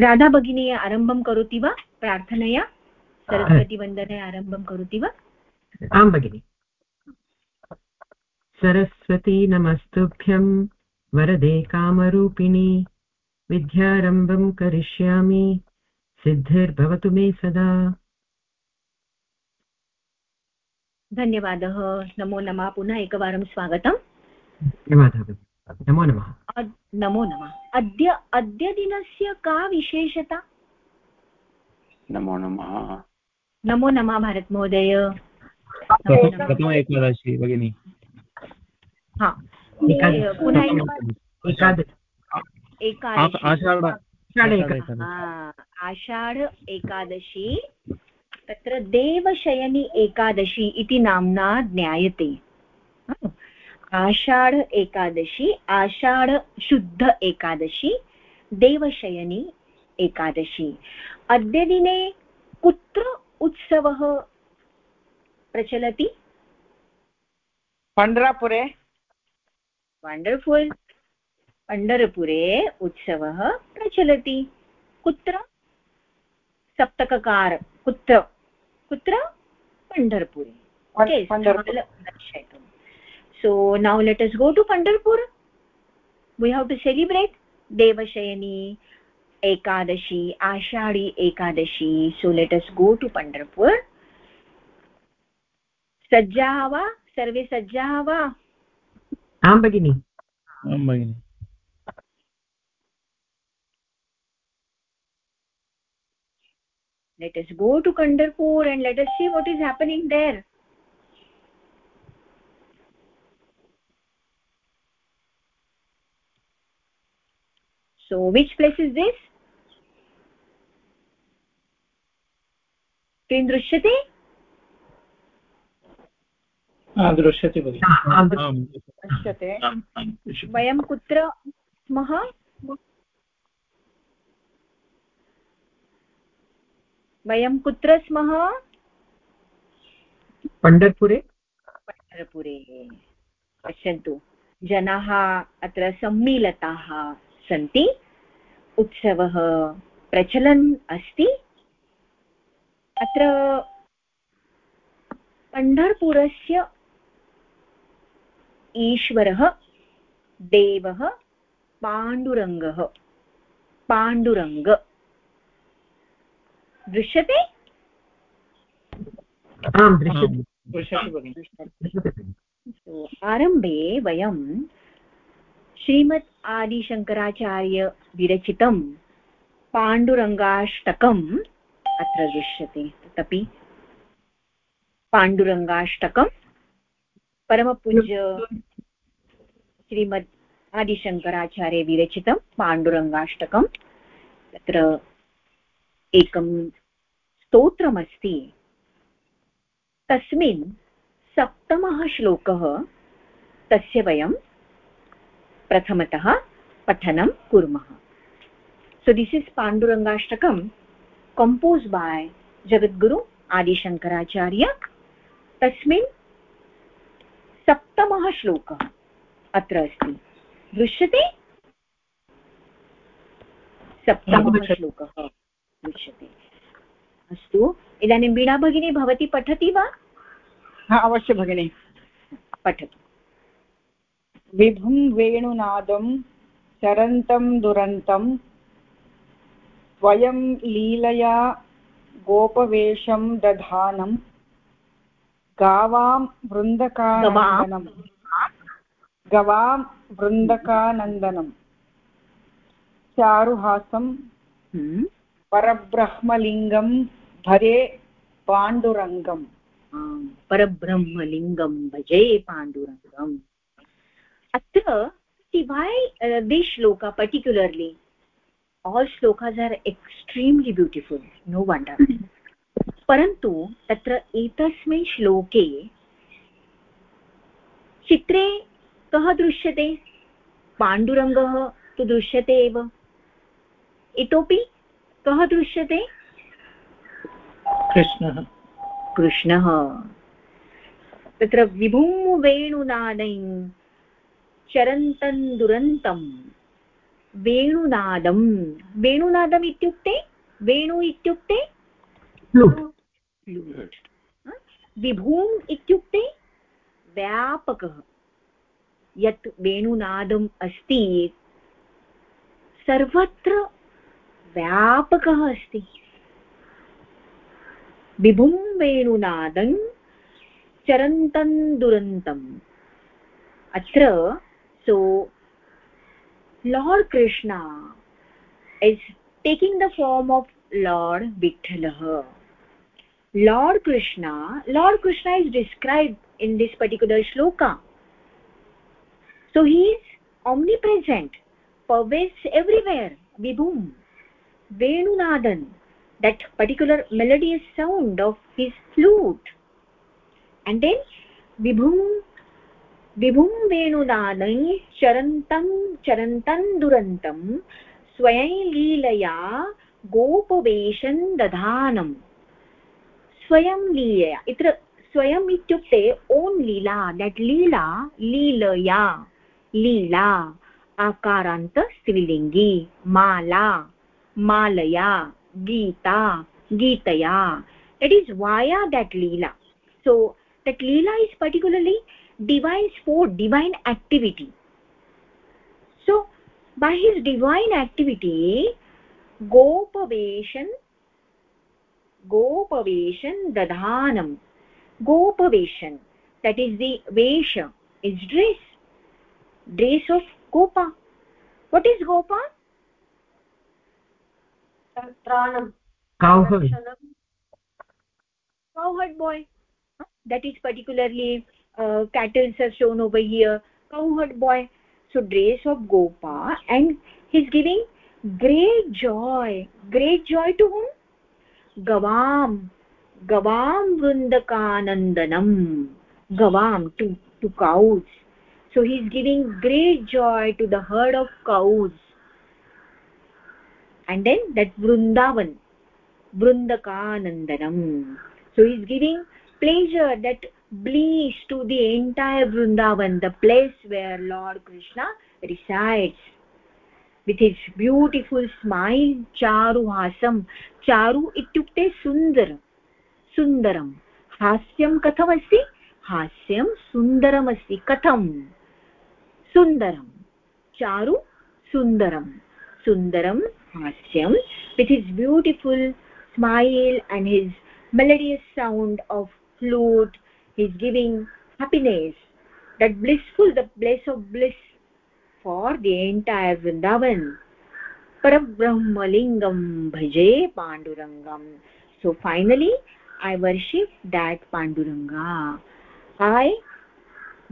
राधा भगिनी आरम्भं करोति वा प्रार्थनया? सरस्वतीवन्दने आरम्भं करोति वा? आं भगिनि। सरस्वती नमस्तुभ्यं वरदे कामरूपिणी विद्यारम्भं करिष्यामि सिद्धिर्भवतु मे सदा। धन्यवादः। नमो नमः। पुनः एकवारं स्वागतम्। धन्यवादः नमो नमः। नमो नमः। अद्य अद्य दिनस्य का विशेषता? नमो नमः। नमो नमः भारतमहोदय। प्रथम एकादशी भगिनि। हा। पुनः आषाढ एकादशी। तत्र देवशयनी एकादशी इति नाम्ना ज्ञायते। आषाढ एकादशी आषाढ शुद्ध एकादशी देवशयनी एकादशी. अद्य दिने कुत्र उत्सवः प्रचलति? पण्ड्रापुरे वण्डर्फुल् पण्डरपुरे उत्सवः प्रचलति. कुत्र? सप्तककार कुत्र? कुत्र? पण्ढरपुरे दर्शयतु. So now let us go to pandharpur we have to celebrate devashayani ekadashi ashadi ekadashi so let us go to pandharpur सज्जाः वा सर्वे सज्जाः वा आं भगिनि आं भगिनि let us go to Kandarpur and let us see what is happening there. So which place is this? किं दृश्यते दृश्यते दृश्यते वयं कुत्र स्मः वयं कुत्र स्मः पण्डरपुरे पण्डरपुरे पश्यन्तु जनाः अत्र सम्मिलिताः सन्ति। उत्सवः प्रचलन् अस्ति। अत्र पण्ढरपुरस्य ईश्वरः देवः पाण्डुरङ्गः पाण्डुरङ्ग। दृश्यते? दृश्यते। आरम्भे वयं श्रीमत् आदिशङ्कराचार्य विरचितं पाण्डुरङ्गाष्टकम् अत्र दृश्यते। तदपि पाण्डुरङ्गाष्टकं परमपूज्य श्रीमद् आदिशङ्कराचार्यविरचितं पाण्डुरङ्गाष्टकं तत्र एकं स्तोत्रमस्ति। तस्मिन् सप्तमः श्लोकः, तस्य वयं प्रथमतः पठनं कुर्मः। सो दिस् इस् पाण्डुरङ्गाष्टकं कम्पोस् बाय् जगद्गुरु आदिशङ्कराचार्य तस्मिन् सप्तमः श्लोकः अत्र अस्ति। दृश्यते? सप्तमः श्लोकः दृश्यते। अस्तु इदानीं वीणा भगिनी भवती पठति वा? हा अवश्य भगिनि। पठतु। विभुं वेणुनादं चरन्तं दुरन्तं। स्वयं लीलया गोपवेशं दधानं। गावां वृन्दकानन्दनं। गवां वृन्दकानन्दनं। चारुहासं हम्म। परब्रह्मलिङ्गं भजे पाण्डुरङ्गम्। परब्रह्मलिङ्गं भजे पाण्डुरङ्गम्। अत्र शिवाय this shloka particularly all shlokas are extremely beautiful no wonder परन्तु तत्र एतस्मिन् श्लोके चित्रे कः दृश्यते? पाण्डुरङ्गः तु दृश्यते एव। इतोपि कः दृश्यते? कृष्णः। कृष्णः। तत्र विभुं वेणुनादयि चरन्तं दुरन्तं वेणुनादं वेणुनादम् इत्युक्ते? वेणु इत्युक्ते? विभूम् इत्युक्ते? व्यापकः। यत् वेणुनादम् अस्ति सर्वत्र व्यापकः अस्ति। विभुं वेणुनादं चरन्तं दुरन्तम्। अत्र सो lord krishna is taking the form of lord vitthalah lord krishna lord krishna is described in this particular shloka so he is omnipresent pervades everywhere vibhum venunadan that particular melodious sound of his flute and then vibhum विभुं वेणुनादै चरन्तं चरन्तं दुरन्तं लीलया गोपवेशं दधानम् स्वयं लीलया, इत्र स्वयम् इत्युक्ते ओन् लीला that लीला, लीलया, लीला, आकारान्त स्त्रीलिङ्गी, माला, मालया, गीता, गीतया। That is via that leela so, that leela is particularly divine sport divine activity. So by his divine activity gopaveshan gopaveshan dadhanam. Gopaveshan that is the vesha is dress. Dress of gopa. What is gopa? Tranam cowherd. Cowherd boy. That is particularly Uh, cattle are shown over here. Cowherd boy so dress of gopa and he's giving great joy. Great joy to whom? Gavam gavam vrundakanandanam gavam to to cows. So he's giving great joy to the herd of cows. And then that vrundavan vrundakanandanam so he's giving pleasure that bliss to the entire vrindavan the place where lord krishna resides with his beautiful smile charu hasam charu ityukte sundar sundaram हास्यं कथमस्ति हास्यं सुन्दरमस्ति कथं सुन्दरं चारु सुन्दरं सुन्दरं हास्यं with his beautiful smile and his melodious sound of flute he's giving happiness that blissful the bliss of bliss for the entire vrindavan parabrahmalingam bhaje pandurangam so finally i worship that panduranga i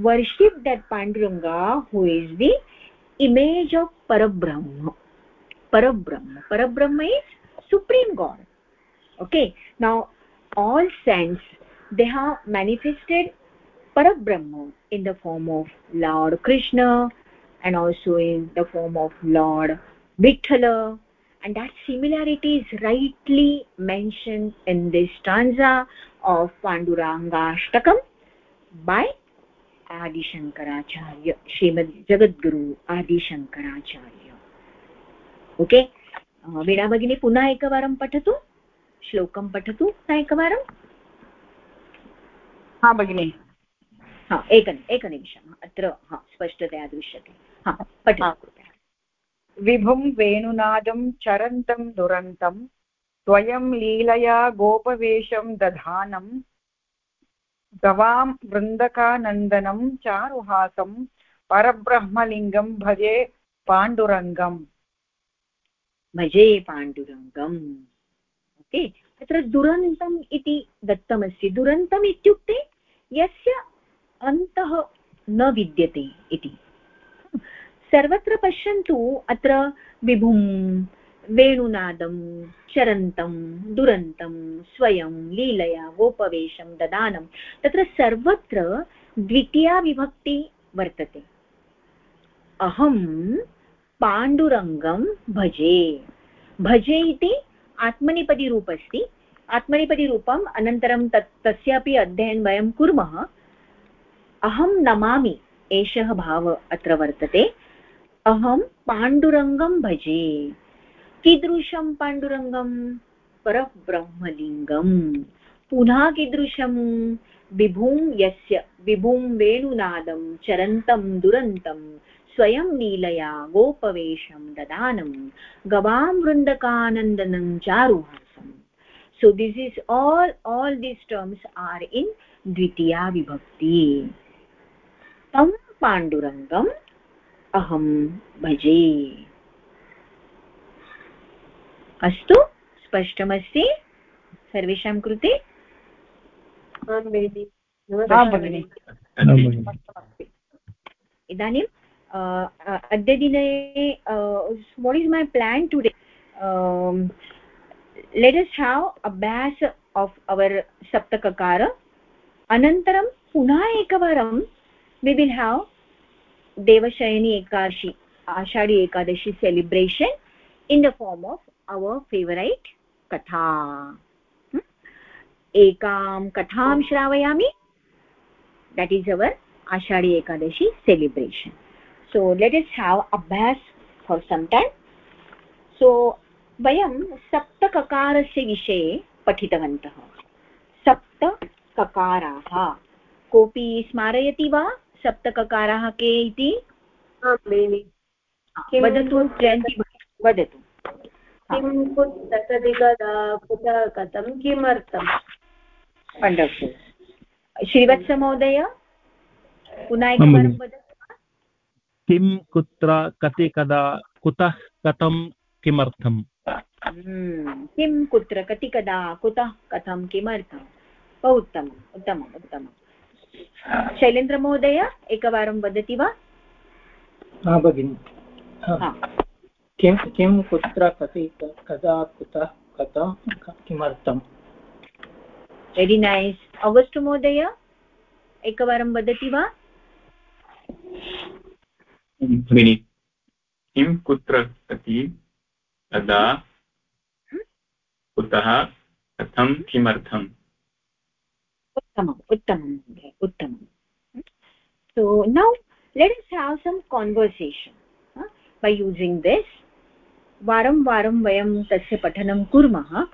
worship that panduranga who is the image of parabrahma parabrahma parabrahma is supreme god okay now all saints they have manifested parabrahma in the form of lord krishna and also in the form of lord vithala and that similarity is rightly mentioned in this stanza of panduranga ashtakam by adi shankaracharya srimad jagadguru adi shankaracharya okay Veena भगिनी पुनः एकवारं पठतु श्लोकं पठतु एकवारम् हा भगिनि। हा एक एकनिमिषम् अत्र हा स्पष्टतया दृश्यते। हा पठतु। विभुं वेणुनादं चरन्तं दुरन्तं स्वयं लीलया गोपवेशं दधानं गवां वृन्दकानन्दनं चारुहासं परब्रह्मलिङ्गं भजे पाण्डुरङ्गम्। भजे पाण्डुरङ्गम्। ओके। तत्र दुरन्तम् इति दत्तमस्ति। दुरन्तम् इत्युक्ते यस्य अन्तः न विद्यते इति। सर्वत्र पश्यन्तु, अत्र विभुं, वेणुनादं, चरन्तं, दुरन्तं, स्वयं, लीलया, गोपवेशं, ददानं, तत्र सर्वत्र द्वितीया विभक्ति वर्तते। अहं पाण्डुरङ्गं भजे। भजे इति आत्मनेपदीरूप अस्ति आत्मनेपदीरूपम् अनन्तरं तत् तस्यापि अध्ययनं वयं कुर्मः। अहं नमामि, एषः भाव अत्र वर्तते। अहं पाण्डुरङ्गं भजे। कीदृशं पाण्डुरङ्गं? परब्रह्मलिङ्गम्। पुनः कीदृशं? विभुं यस्य विभुं वेणुनादं, चरन्तं, दुरन्तं। स्वयं लीलया गोपवेशं ददानं गवां वृन्दकानन्दनं चारुहासम् so this is all all these terms are in dvitiya vibhakti tam pandurangam aham bhaje अस्तु स्पष्टमस्ति सर्वेषां कृते इदानीं अद्यदिने what is my plan today let us have abhyas of our सप्तककार अनन्तरं पुनः एकवारं we will have Devshayani Ekadashi Ashadhi Ekadashi celebration in the form of our favourite katha एकां कथां श्रावयामि that is our ashadi ekadashi celebration. So let us have abhyas for some time. So वयं सप्तककारस्य विषये पठितवन्तः सप्तककाराः कोऽपि स्मारयति वा सप्तककाराः के इति वदतु जयन्ति वदतु किं कुतः कथं किमर्थम् वण्डर्फुल् श्रीवत्समहोदय पुनः एकवारं वदतु किं कुत्र कति कदा कुतः कथं किमर्थम्? हम्म, किं कुत्र कति कदा कुतः कथं किमर्थं बहु उत्तमम् उत्तमम् उत्तमं शैलेन्द्रमहोदय एकवारं वदति वा? हा भगिनि। किं किं कुत्र कति कदा कुतः कथं किमर्थम्? वेरि नैस् अगस्ट् महोदय एकवारं वदति वा? भगिनि किं कुत्र कति कदा कुतः? कथं? किमर्थम् उत्तमम् उत्तमं महोदय उत्तमं so now let us have some conversation huh, by using this. वारं वारं वयं तस्य पठनं कुर्मः।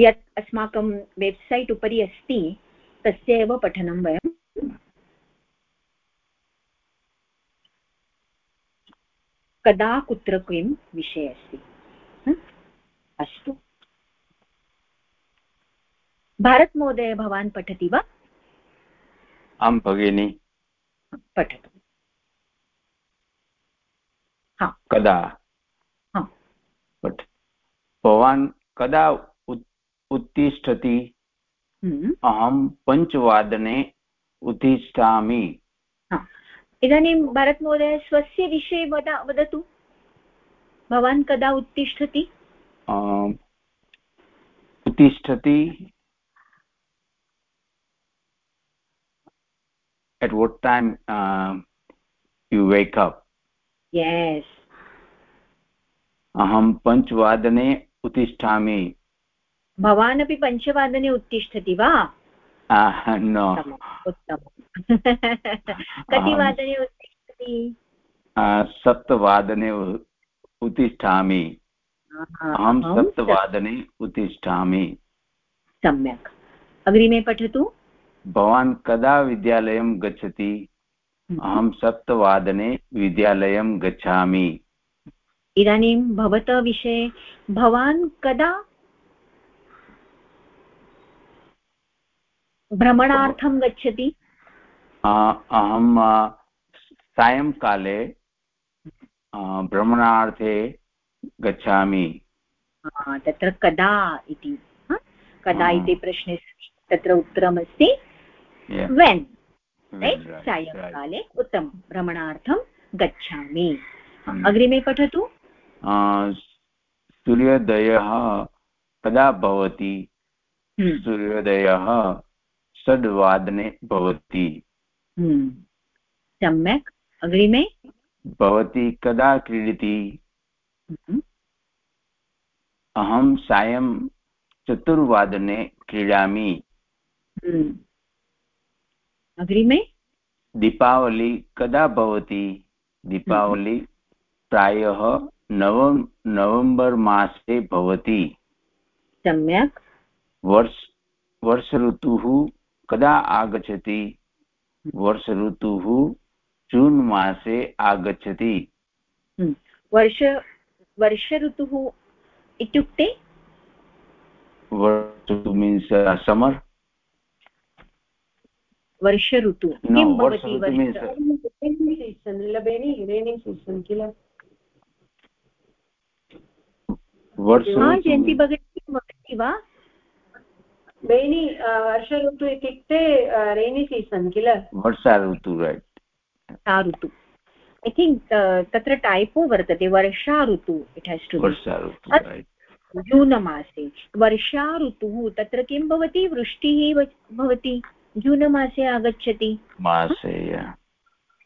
यत् अस्माकं वेब्सैट् उपरि अस्ति तस्य एव पठनं वयं कदा कुत्र किं विषये अस्ति। अस्तु। भारतमहोदय भवान् पठति वा? आं भगिनि। पठतु। कदा? भवान् कदा उत्तिष्ठति। हम्म। अहं पञ्चवादने उत्तिष्ठामि। इदानीं भरतमहोदय स्वस्य विषये वद वदतु। भवान् कदा उत्तिष्ठति? उत्तिष्ठति at what time uh, you wake up? Yes. अहं पञ्चवादने उत्तिष्ठामि। भवान् अपि पञ्चवादने उत्तिष्ठति वा? न। उत्तमं कति वादने उत्तिष्ठति? सप्तवादने उत्तिष्ठामि। अहं सप्तवादने उत्तिष्ठामि। सम्यक्। अग्रिमे पठतु। भवान् कदा विद्यालयं गच्छति? हम्म। अहं सप्तवादने विद्यालयं गच्छामि। इदानीं भवतः विषये भवान् कदा भ्रमणार्थं गच्छति? अहं सायङ्काले भ्रमणार्थे गच्छामि। तत्र कदा इति कदा इति प्रश्ने तत्र उत्तरमस्ति। वेन् सायङ्काले उत्तमं भ्रमणार्थं गच्छामि। हम्म। अग्रिमे पठतु। सूर्योदयः कदा भवति? हम्म। सूर्योदयः षड्वादने भवति। हम्म। सम्यक्। अग्रिमे? भवती कदा क्रीडति? हम्म। अहं सायं चतुर्वादने क्रीडामि। हम्म। अग्रिमे? दीपावली कदा भवति? दीपावली प्रायः नव नवम्बर् मासे भवति। सम्यक्। वर्ष वर्ष ऋतुः कदा आगच्छति? वर्ष ऋतुः जून् मासे आगच्छति। हम्म। वर्ष वर्ष? ऋतुः इत्युक्ते वर्ष ऋतु मीन्स् समर् वर्ष ऋतु किल? वर्ष हा ऋतु जयन्ती भगिनी वदति वा? बेनि वर्ष ऋतु इत्युक्ते रैनि सीसन् किल वर्षा ऋतु रैट् सा ऋतु ऐ थिङ्क् तत्र टाइपो वर्तते वर्षा ऋतु इट् हेस् टु वर्षा ऋतु रैट् जून मासे वर्षा ऋतुः तत्र किं भवति वृष्टिः भवति जून मासे आगच्छति मासे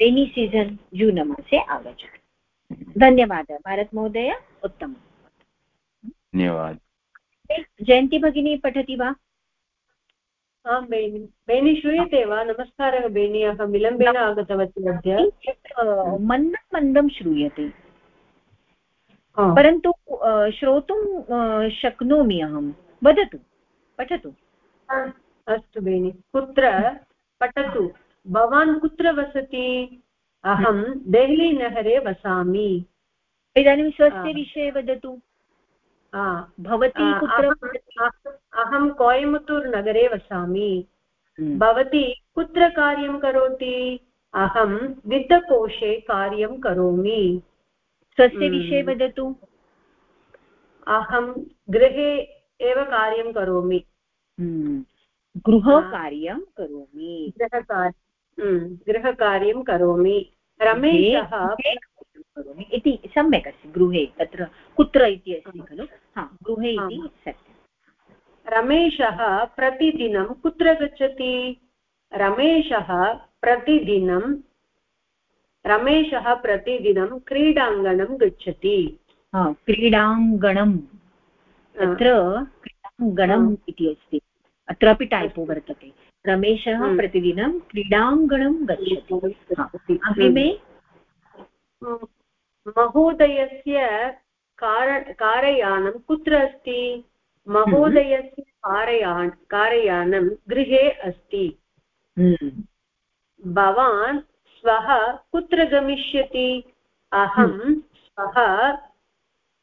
रेनी सीजन् जून मासे आगच्छति धन्यवादः भारतमहोदय उत्तमम् धन्यवादः जयन्ती भगिनी पठति वा आं बेनि बेनि श्रूयते वा? नमस्कारः बेनि अहं विलम्बेन आगतवती अद्य। मन्दं मन्दं श्रूयते। परन्तु श्रोतुं शक्नोमि अहं। वदतु। पठतु। अस्तु बेनि। कुत्र? पठतु। भवान् कुत्र वसति? अहं देहलीनगरे वसामि। इदानीं स्वस्य विषये वदतु। भवती कुत्र अहं- कोयमुत्तूर् नगरे वसामि। हम्म। भवती कुत्र कार्यं करोति? अहं वित्तकोशे कार्यं करोमि। स्वस्य हम्म। विषये वदतु। अहं गृहे एव कार्यं करोमि। हम्म। गृहकार्यं करोमि। गृहकार्यं गृहकार्यं करोमि। रमेशः करोमि इति सम्यक् अस्ति गृहे तत्र कुत्र इति अस्ति खलु? हा गृहे इति सत्यं रमेशः प्रतिदिनं कुत्र गच्छति? रमेशः प्रतिदिनं रमेशः प्रतिदिनं क्रीडाङ्गणं गच्छति। क्रीडाङ्गणं तत्र क्रीडाङ्गणम् इति अस्ति। अत्रापि टाइपो वर्तते। रमेशः। प्रतिदिनं क्रीडाङ्गणं गच्छति। अग्रिमे महोदयस्य कार कारयानं कुत्र अस्ति? महोदयस्य कारयान कारयानं गृहे अस्ति। हम्म। भवान् श्वः कुत्र गमिष्यति? अहं श्वः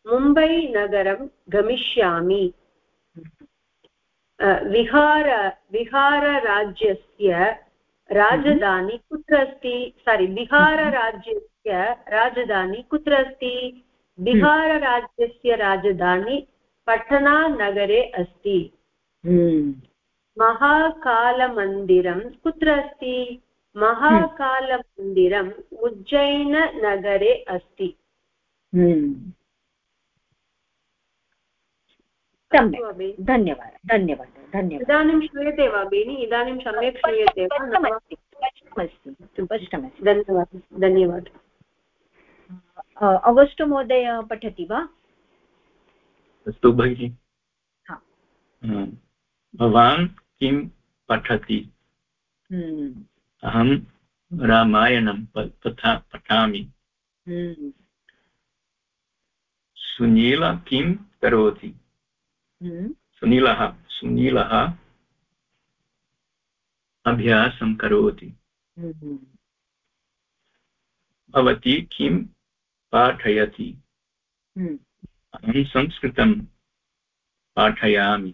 मुम्बैनगरं गमिष्यामि। विहार विहारराज्यस्य राजधानी कुत्र अस्ति? सारि बिहारराज्यस्य राजधानी कुत्र अस्ति? बिहारराज्यस्य राजधानी पटनानगरे अस्ति। हम्म। महाकालमन्दिरं कुत्र अस्ति? महाकालमन्दिरम् उज्जैननगरे अस्ति। हम्म। सम्यक्। धन्यवादः धन्यवादः धन्यवादः। इदानीं श्रूयते वा बेनि इदानीं सम्यक् श्रूयते वा? स्पष्टमस्ति स्पष्टमस्ति धन्यवादः धन्यवादः। अगस्टो महोदय पठति वा अस्तु भगिनि हा। हम्म। भवान् किं पठति हम्म। अहं रामायणं पठा पठामि हम्म। सुनील किं करोति। सुनीलः सुनीलः अभ्यासं करोति। भवती किं पाठयति। हम्म। अहं संस्कृतं पाठयामि।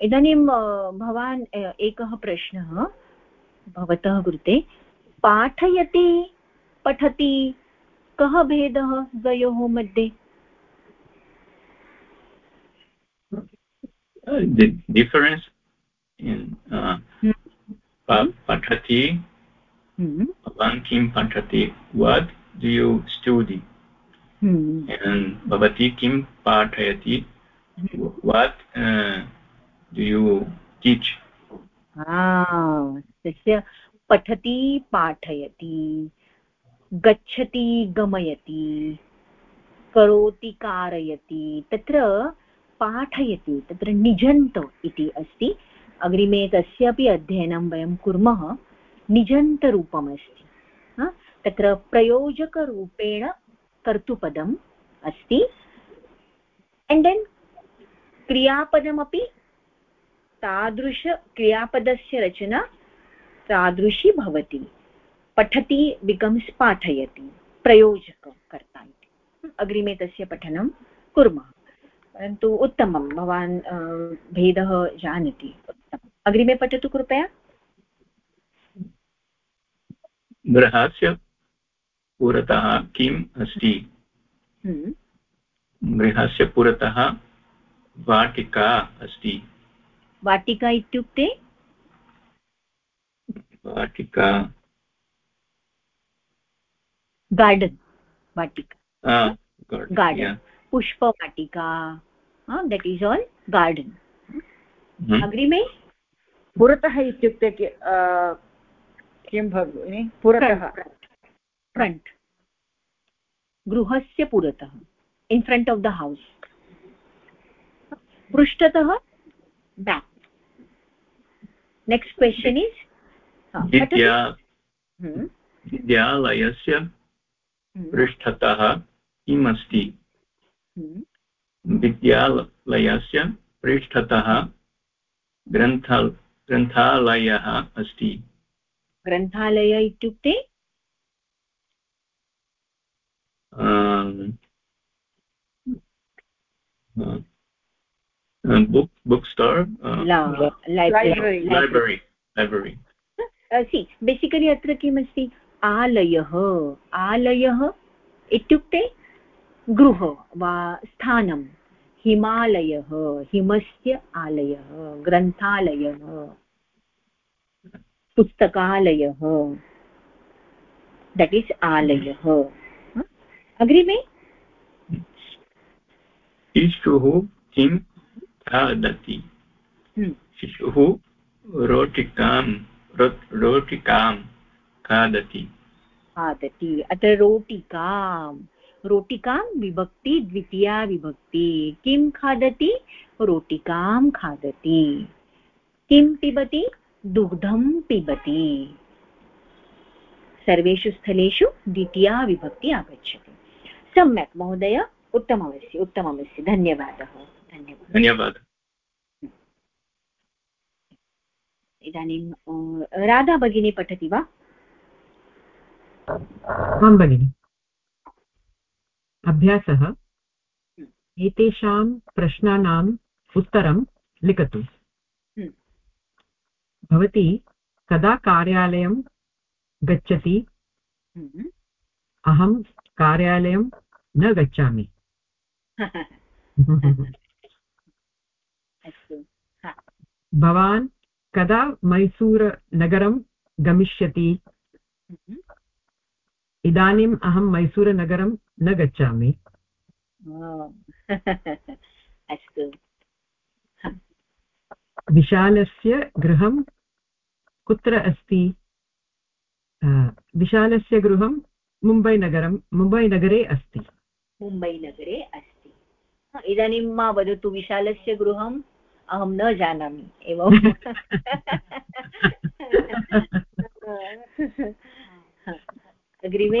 इदानीं अ, भवान् एकः प्रश्नः भवतः कृते। पाठयति पठति कः भेदः द्वयोः मध्ये? Uh, the difference in uh, Hmm. pa- pathati हम्म, भवान् किं पठति? What? Do you study and bhavati kim pathayati? What uh, do you teach? आ, तस्य पठति पाठयति गच्छति गमयति करोति कारयति तत्र पाठयति तत्र निजन्त इति अस्ति अग्रिमे तस्यापि अध्ययनं वयं कुर्मः निजन्तरूपमस्ति तत्र प्रयोजकरूपेण कर्तुपदम् अस्ति। एण्ड् देन् क्रियापदमपि तादृशक्रियापदस्य रचना तादृशी भवति। पठति बिकम्स् पाठयति। प्रयोजककर्ता इति। अग्रिमे तस्य पठनं कुर्मः। परन्तु उत्तमं, भवान् भेदः जानाति। अग्रिमे पठतु कृपया। गृहस्य पुरतः किम् अस्ति? हम्म। गृहस्य पुरतः वाटिका अस्ति। वाटिका इत्युक्ते? वाटिका। गार्डन् वाटिका। गार्डन् पुष्पवाटिका। दट् इस् आल् गार्डन् अग्रिमे? पुरतः इत्युक्ते किं भगिनि पुरतः। फ्रण्ट् गृहस्य पुरतः in front of the house पृष्ठतः बेक् नेक्स्ट् क्वेश्चन् इस् विद्यालयस्य। पृष्ठतः किम् अस्ति हम्म। विद्यालयस्य पृष्ठतः ग्रन्थ ग्रन्थालयः अस्ति। ग्रन्थालय इत्युक्ते book bookstore uh, library. Library. Library is basically अत्र किमस्ति? आलयः आलयः इत्युक्ते गृह वा स्थानं हिमालयः हिमस्य आलयः ग्रन्थालयः पुस्तकालयः. That is आलयः. अग्रिमे शिशुः किं खादति? हम्म। शिशुः रोटिकां रोटिकां खादति। खादति। अत्र रोटिकां। रोटिकां विभक्ति द्वितीया विभक्ति। किं खादति? रोटिकां खादति। किं पिबति? दुग्धं पिबति। सर्वेषु स्थलेषु द्वितीया विभक्ति आगच्छति। सम्यक् महोदय। उत्तममस्ति उत्तममस्ति। धन्यवादः। धन्यवादः। धन्यवादः। इदानीं राधा भगिनी पठति वा? आं भगिनि। अभ्यासः। एतेषां प्रश्नानाम् उत्तरं लिखतु। हम्म। भवती कदा कार्यालयं गच्छति? हम्म। अहं कार्यालयं न गच्छामि। भवान् कदा मैसूरनगरं गमिष्यति? हम्म। इदानीम् अहं मैसूरनगरं न गच्छामि। अस्तु। विशालस्य गृहं कुत्र अस्ति? विशालस्य गृहं मुम्बैनगरं मुम्बैनगरे अस्ति। मुम्बैनगरे अस्ति। इदानीं मा वदतु विशालस्य गृहं अहं न जानामि एवं? अग्रिमे?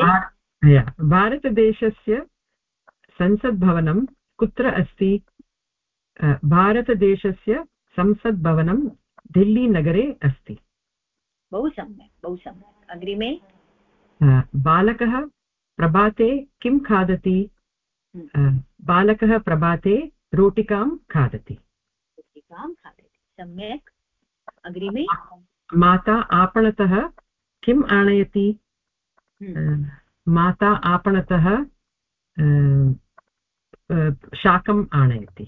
भारतदेशस्य संसद्भवनं कुत्र अस्ति? भारतदेशस्य संसद्भवनं दिल्लीनगरे अस्ति। बहु सम्यक् बहु सम्यक्। अग्रिमे? बालकः प्रभाते किं खादति। बालकः प्रभाते रोटिकां खादति। रोटिकां खादति। सम्यक्। अग्रिमे। माता आपणतः किम् आनयति? हम्म। माता आपणतः शाकम् आनयति।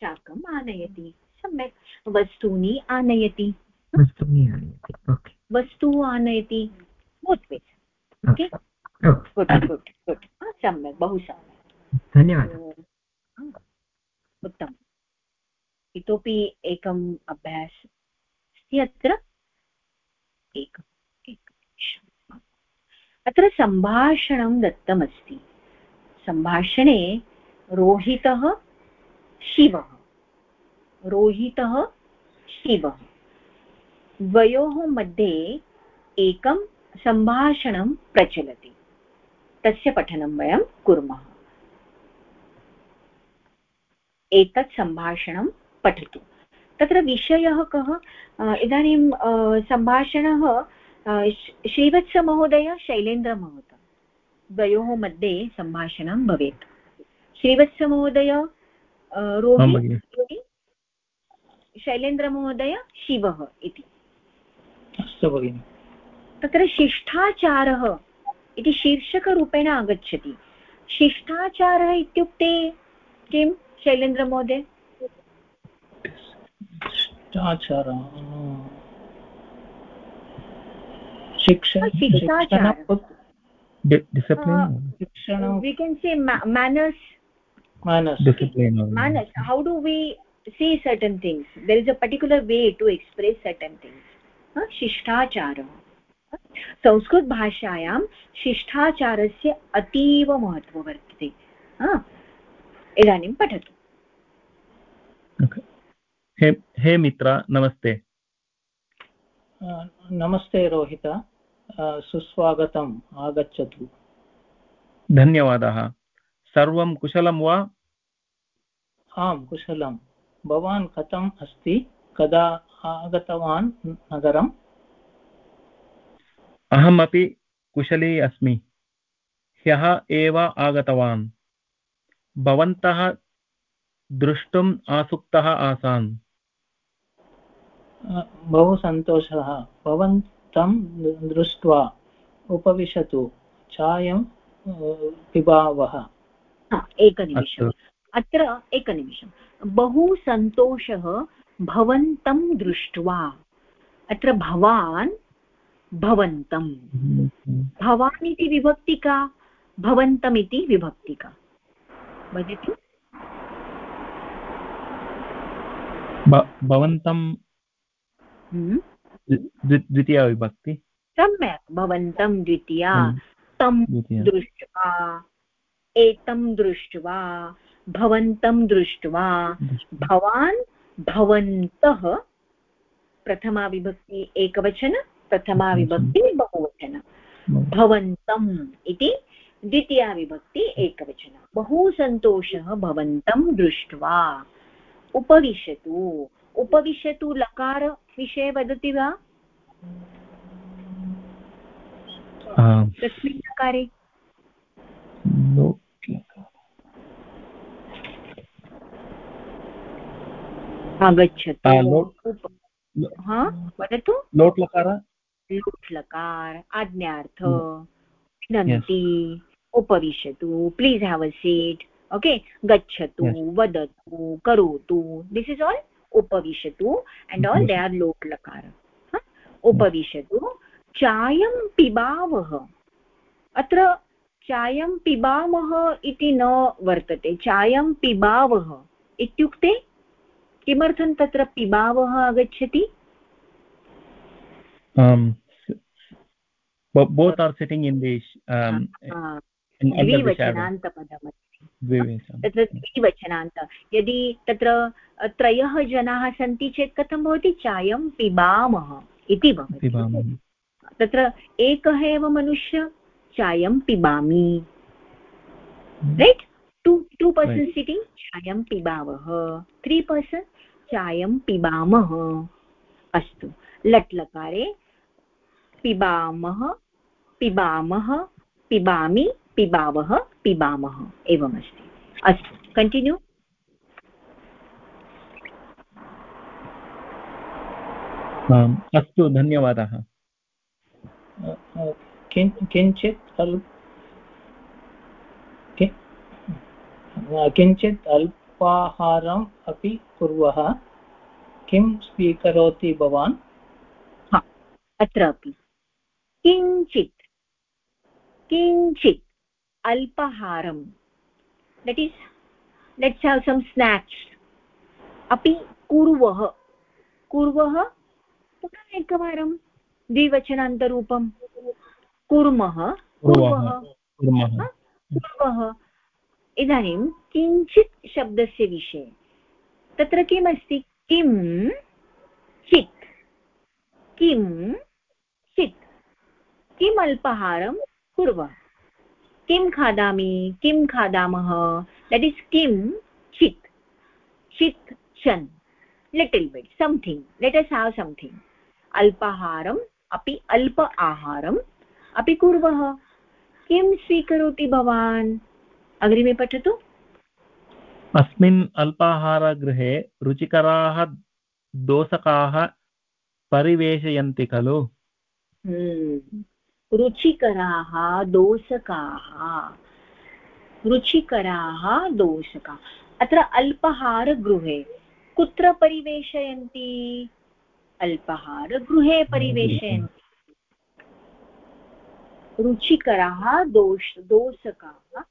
शाकम् आनयति। सम्यक्। वस्तूनि आनयति। वस्तूनि आनयति। ओके। वस्तु आनयति। ओके। गुड् गुड् गुड् सम्यक्। बहु सम्यक्। धन्यवादः। उत्तमम् इतोपि एकम् अभ्यास अस्ति अत्र एकम् अत्र सम्भाषणं दत्तमस्ति। सम्भाषणे रोहितः शिवः। रोहितः शिवः। द्वयोः मध्ये एकं सम्भाषणं प्रचलति। तस्य पठनं वयं कुर्मः। एतत् सम्भाषणं पठतु। तत्र विषयः कः? इदानीं सम्भाषणः श्रीवत्समहोदय शैलेन्द्रमहोदय द्वयोः मध्ये सम्भाषणं भवेत्। श्रीवत्समहोदय रोहित् शैलेन्द्रमहोदय शिवः इति। तत्र शिष्टाचारः इति शीर्षकरूपेण आगच्छति। शिष्टाचारः इत्युक्ते किं शैलेन्द्र महोदय। How do we see certain things there is a particular way to express certain things शिष्टाचारः संस्कृतभाषायां शिष्टाचारस्य अतीव महत्त्वं वर्तते इदानीं पठतु हे हे मित्र नमस्ते नमस्ते रोहित सुस्वागतम् आगच्छतु धन्यवादः सर्वं कुशलं वा आं कुशलं भवान् कथम् अस्ति कदा आगतवान् नगरम् अहमपि कुशली अस्मि ह्यः एव आगतवान् भवन्तः द्रष्टुम् आसुक्तः आसान्। बहु सन्तोषः। भवन्तं दृष्ट्वा उपविशतु। चायं पिबावः। एकनिमिषम्। अत्र एकनिमिषं बहु सन्तोषः भवन्तं दृष्ट्वा। अत्र भवान् भवन्तम् भवान् इति विभक्तिका? भवन्तम् इति विभक्तिका? वदतु। भवन्तं हम्म। द्वितीया विभक्ति? सम्यक् भवन्तं द्वितीया तं दृष्ट्वा एतं दृष्ट्वा भवन्तं दृष्ट्वा भवान् भवन्तः प्रथमा विभक्ति एकवचन प्रथमा विभक्ति बहुवचन। भवन्तम् इति द्वितीया विभक्ति एकवचन। बहु सन्तोषः भवन्तं दृष्ट्वा। उपविशतु। उपविशतु लकार विषये वदति वा? कस्मिन् लकारे। आगच्छतु। वदतु? लोट् लकार? लुट्लकार आज्ञार्थ विनन्ति उपविशतु। Please have a seat okay? गच्छतु वदतु करोतु। दिस् इस् आल् उपविशतु एण्ड् आल् दे आर् लोट् लकार उपविशतु। चायं पिबावः। अत्र चायं पिबामः इति न वर्तते। चायं पिबावः। इत्युक्ते किमर्थं तत्र पिबावः आगच्छति? Um, both are sitting in the um, द्विवचनान्तपदमस्ति तत्र द्विवचनान्त यदि तत्र त्रयः जनाः सन्ति चेत् कथं भवति? चायं पिबामः इति भवति। तत्र एकः एव मनुष्य चायं पिबामि। Right two two person sitting चायं पिबावः। त्री पर्सन् चायं पिबामः। अस्तु। लट् लकारे पिबामः पिबामः पिबामि। पिबावः पिबामः एवमस्ति। अस्तु कण्टिन्यू अस्तु धन्यवादः। किञ्चित् किञ्चित् अल्पाहारम् अपि कुर्वः। किं स्वीकरोति भवान्? अत्रापि। किञ्चित् किञ्चित्। अल्पाहारं that is let's have some snacks अपि कुर्वः. कुर्वः पुनः एकवारं द्विवचनान्तरूपं. कुर्मः. कुर्वः कुर्वः इदानीं किञ्चित् शब्दस्य विषये. तत्र किमस्ति? किं चित्? किं चित्? किम् अल्पाहारं कुर्वः? किं खादामि किं खादामः? दट् इस् किं चित्। चित् चन् little bit something let us have something अल्पाहारम् अपि अल्प आहारम्। अपि कुर्वः। किं स्वीकरोति भवान्? अग्रिमे पठतु। अस्मिन् अल्पाहारगृहे रुचिकराः दोसकाः परिवेशयन्ति खलु? हम्म। रुचिकराः दोषकाः। रुचिकराः दोषकाः। अत्र अल्पहारगृहे कुत्र परिवेशयन्ति अल्पहारगृहे परिवेशयन्ति रुचिकराः दोष दोषकाः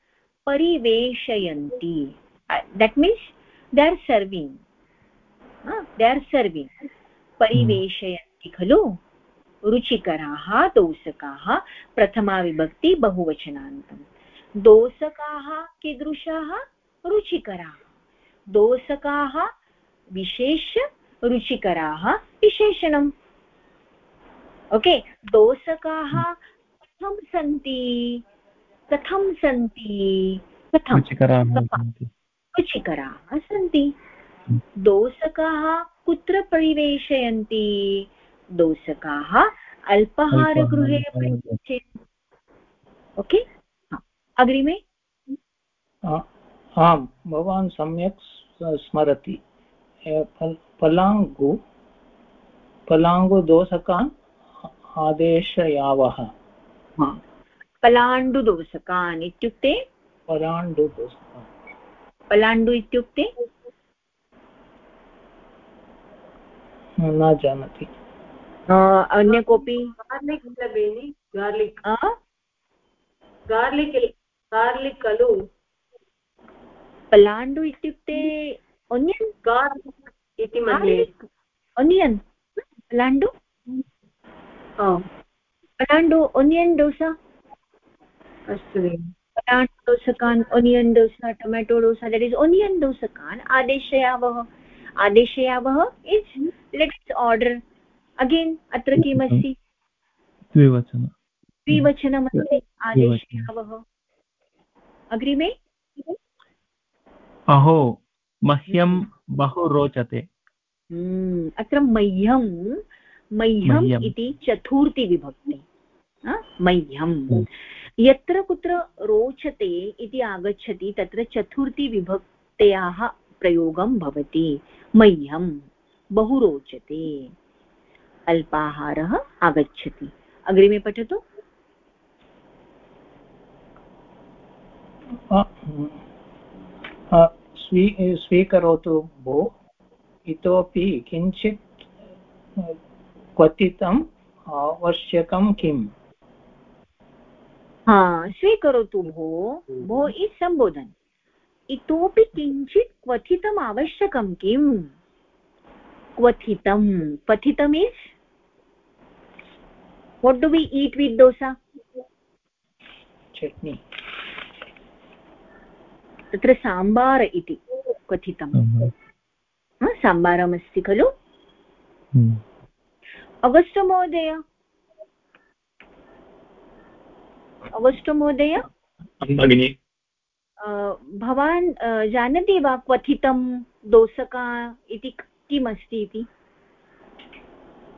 परिवेशयन्ति that means they are serving they are serving परिवेशयन्ति खलु? रुचिकराः दोषकाः प्रथमा विभक्ति बहुवचनान्तम् दोषकाः कीदृशाः? रुचिकराः। दोषकाः विशेष्य रुचिकराः विशेषणम्। ओके? दोषकाः कथं सन्ति? कथं सन्ति? कथं? रुचिकराः सन्ति। दोषकाः कुत्र परिवेशयन्ति? दोषकाः अल्पाहारगृहे ओके? अग्रिमे? आम् भवान् सम्यक् स्मरति। पलाङ्गु पलाङ्गुदोषकान् आदेशयावः। पलाण्डुदोषकान् इत्युक्ते? पलाण्डुदोषकान्। पलाण्डु इत्युक्ते? न जानाति। अन्य कोऽपि गार्लिक् बेनि? गार्लिक् गार्लिक् गार्लिक् खलु पलाण्डु इत्युक्ते ओनियन् गार्लिक् इति मन्ये ओनियन् पलाण्डु पलाण्डु ओनियन् डोसा? अस्तु पलाण्डु दोसकान् onion dosa tomato dosa that is onion दोसकान् आदेशयावः आदेशयावः is let us order again अत्र किमस्ति द्विवचन। द्विवचनमस्ति आदेशयावः अग्रिमे? अहो मह्यं बहु रोचते हम्म, अत्र मह्यं मह्यम् इति चतुर्थी विभक्ति मह्यं यत्र कुत्र रोचते इति आगच्छति तत्र चतुर्थी विभक्त्याः प्रयोगं भवति। मह्यं बहु रोचते अल्पाहारः आगच्छति। अग्रिमे पठतु। स्वी स्वीकरोतु भो। इतोपि किञ्चित् क्वथितम् आवश्यकं किम्? हा स्वीकरोतु भो। भो इस् सम्बोधन्। इतोपि किञ्चित् क्वथितम् आवश्यकं किम्? क्वथितं क्वथितम् is what do we eat with dosa? Chutney तत्र साम्बार् इति क्वथितं साम्बारमस्ति खलु? अगस्ट् महोदय अगस्ट् महोदय भगिनि। भवान् जानाति वा क्वथितं दोसका इति किमस्ति इति?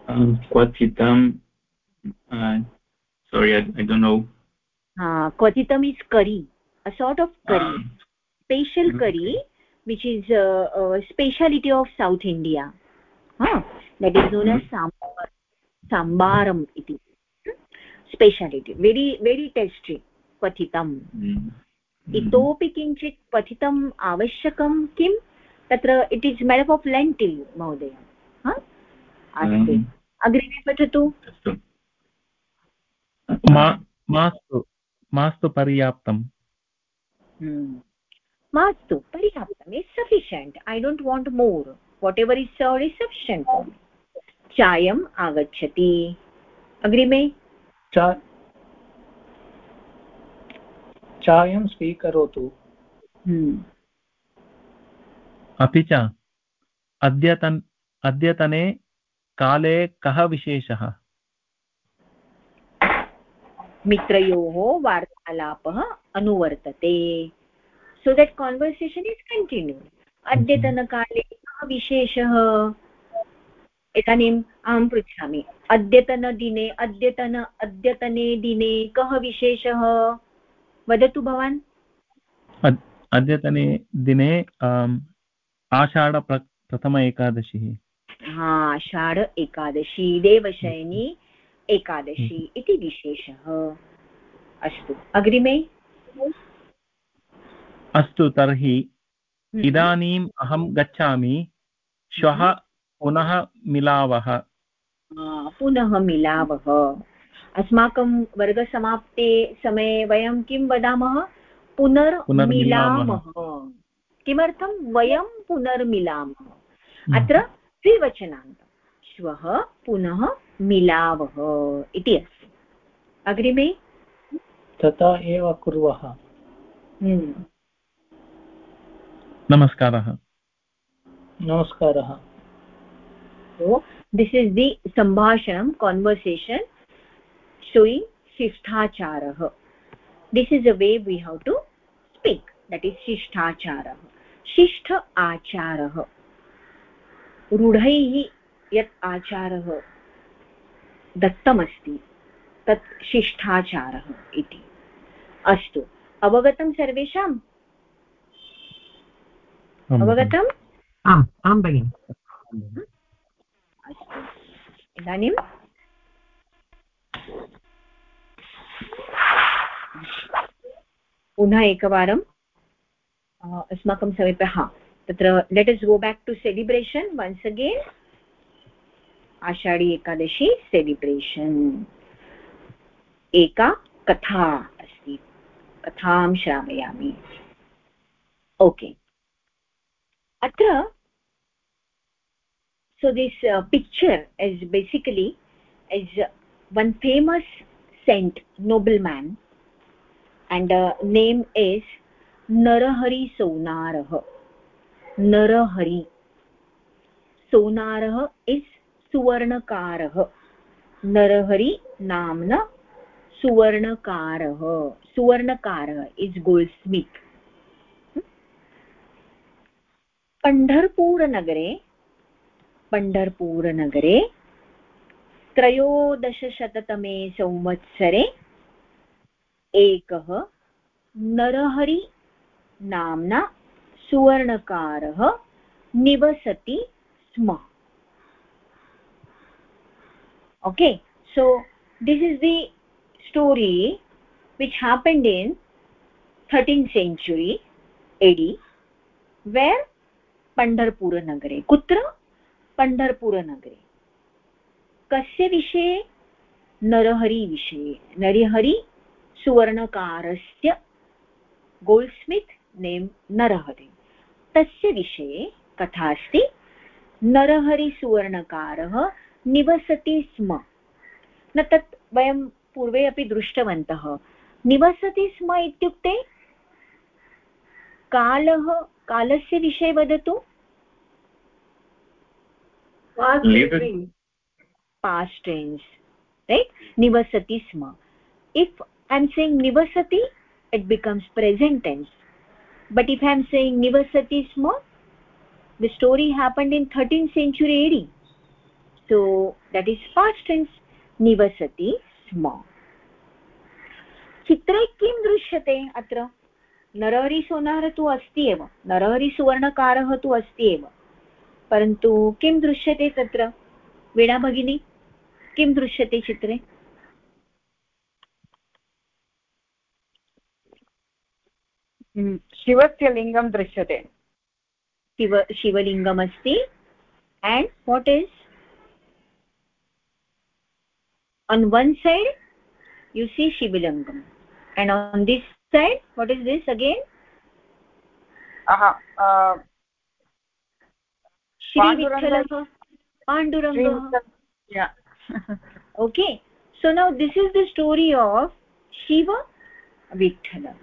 क्वथितं sorry I, I don't know uh, kwatitam is curry a sort of curry uh, special okay. curry which is uh, a speciality of south india huh? that is known mm -hmm. as sambar sambaram iti speciality very very tasty क्वथितम् इतोपि किञ्चित् क्वथितम् आवश्यकं किं तत्र it is made up of lentil महोदय अस्तु अग्रिमे पठतु मास्तु मास्तु पर्याप्तम्। मास्तु पर्याप्तम् is sufficient I don't want more whatever is served is sufficient for me चायम् आगच्छति। अग्रिमे। चायं स्वीकरोतु। अपि च अद्यतन अद्यतने काले कः विशेषः? मित्रयोः वार्तालापः अनुवर्तते। So that conversation is continue अद्यतनकाले कः विशेषः? इदानीम् अहं पृच्छामि। अद्यतनदिने अद्यतन अद्यतने दिने कः विशेषः? वदतु भवान्। अद्यतने दिने आषाढ प्रथम एकादशिः। हा आषाढ एकादशी देवशयनी एकादशी इति विशेषः। अस्तु अग्रिमे? अस्तु तर्हि हम्म। इदानीम् अहं गच्छामि। श्वः हम्म। पुनः मिलावः। पुनः मिलावः। अस्माकं वर्गसमाप्ते समये वयं किं वदामः? पुनर्मिलामः। किमर्थं वयं पुनर्मिलामः? हम्म। अत्र द्विवचनान्तम् श्वः पुनः मिलावः इति अस्ति। अग्रिमे? तथा एव कुर्वः। नमस्कारः। नमस्कारः। दिस् इस् दि सम्भाषणं कान्वर्सेशन् शुयि शिष्टाचारः this is a way we how to speak that is शिष्टाचारः शिष्ट आचारः रूढैः यत् आचारः दत्तमस्ति तत् शिष्ठाचारः इति। अस्तु अवगतं सर्वेषाम् अवगतम्? आम् आं भगिनि। अस्तु इदानीं? पुनः एकवारं अस्माकं समीपे हा तत्र let us go back to celebration once again Ashadhi Ekadashi celebration एका कथा अस्त। कथा श्रावयामि। ओके अत्र so this picture is basically is one famous saint noble man and name is Narahari सोनारः Narahari सोनारः इस् सुवर्णकारः। नरहरि नाम्न सुवर्णकारः। सुवर्णकारः इस् गोल्स्मित् पण्ढर्पूरनगरे पण्ढर्पूरनगरे त्रयोदशशततमे संवत्सरे एकः नरहरि नाम्ना सुवर्णकारः निवसति स्म। Okay, so this is the story which happened in 13th century AD where पण्ढरपुरनगरे कुत्र पण्ढरपुरनगरे कस्य विषये? नरहरिविषये नरहरि सुवर्णकारस्य गोल्ड्स्मित् नेम् नरहरि। तस्य विषये कथा अस्ति। नरहरिसुवर्णकारः निवसति स्म। न तत् वयं पूर्वे अपि दृष्टवन्तः। निवसति स्म इत्युक्ते कालः कालस्य विषये वदतु। पास्टेन्स् रैट् निवसति स्म। इफ् ऐ एम् सेयिङ्ग् निवसति it becomes present tense but if I am saying निवसति स्म the story happened in thirteen century AD so that is past tense. Nivasati sma चित्रे किं दृश्यते अत्र नरहरिसोनार तु अस्ति एव नरहरिसुवर्णकारः तु अस्ति एव परन्तु किं दृश्यते तत्र वीणा भगिनी किं दृश्यते चित्रे शिवस्य लिङ्गं दृश्यते Shiv शिवलिङ्गमस्ति and what is on one side you see shivalingam and on this side what is this again aha uh, श्रीविठ्ठलः पाण्डुरङ्गः yeah okay so now this is the story of shiva vitthala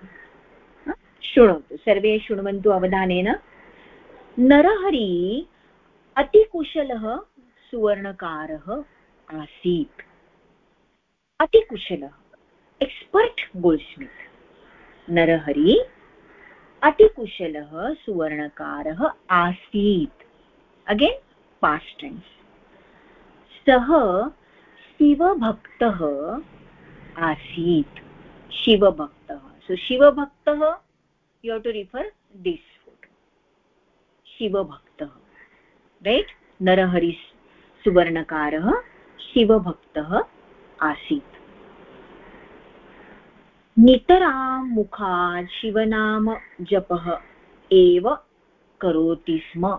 शृणोतु सर्वे शृण्वन्तु अवधानेन नरहरि अतिकुशलः सुवर्णकारः आसीत् अतिकुशलः एक्स्पर्ट् गोल्ड्स्मित् नरहरि, अतिकुशलः सुवर्णकारः आसीत्। अगेन् पास्ट् टेन्स् सः शिवभक्तः आसीत्। शिवभक्तः so शिवभक्तः you to refer this food शिवभक्तः right Narahari, सुवर्णकारः, शिवभक्तः आसीत्। नितरां मुखात् शिवनाम जपः एव करोति स्म।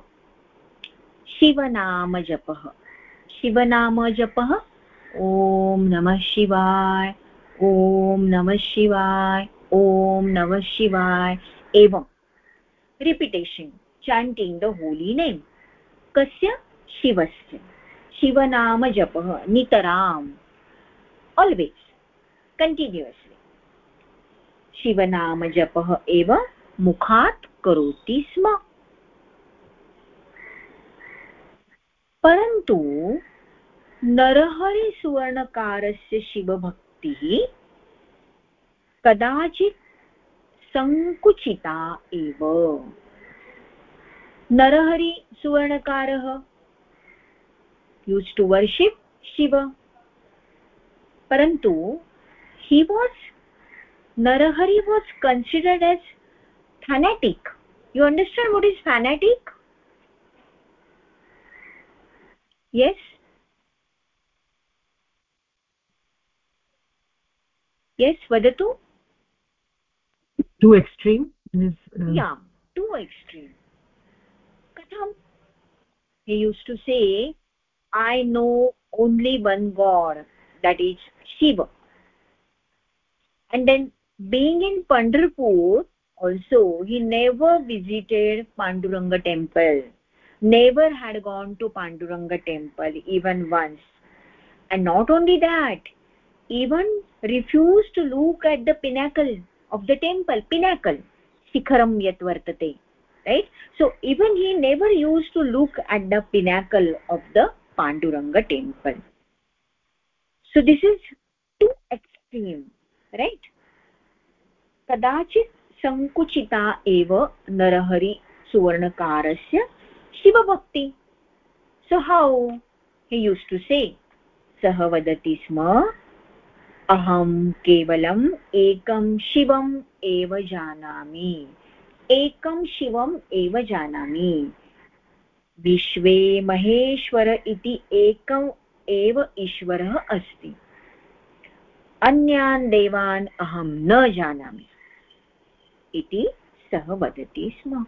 शिवनामजपः शिवनामजपः ॐ नमः शिवाय। ॐ नमः शिवाय। ॐ नमः शिवाय। एवं। Repetition chanting the holy name कस्य? शिवस्य। शिवनामजपः नितराम्। आल्वेस् कण्टिन्यूस् शिवनामजपः एव मुखात् करोति स्म। परन्तु नरहरिसुवर्णकारस्य शिवभक्तिः कदाचित् सङ्कुचिता एव। नरहरिसुवर्णकारः यूस् टु वर्शिप् शिव। परन्तु he was narahari was considered as fanatic. You understand what is fanatic? Yes? Yes vadatu too extreme is uh... yeah too extreme. Katham he used to say i know only one god that is shiva. And then being in Pandharpur also he never visited Panduranga temple. Never had gone to Panduranga temple even once. And not only that even refused to look at the pinnacle of the temple pinnacle shikharam yat vartate right? So even he never used to look at the pinnacle of the Panduranga temple. So this is too extreme right कदाचित् सङ्कुचिता एव नरहरि सुवर्णकारस्य शिवभक्ति। सो हौ he used to say सः वदति स्म, अहं केवलम् एकं शिवम् एव जानामि। एकं शिवम् एव जानामि। विश्वे महेश्वर इति एकम् एव ईश्वरः अस्ति। अन्यान् देवान् अहं न जानामि। इति सः वदति स्म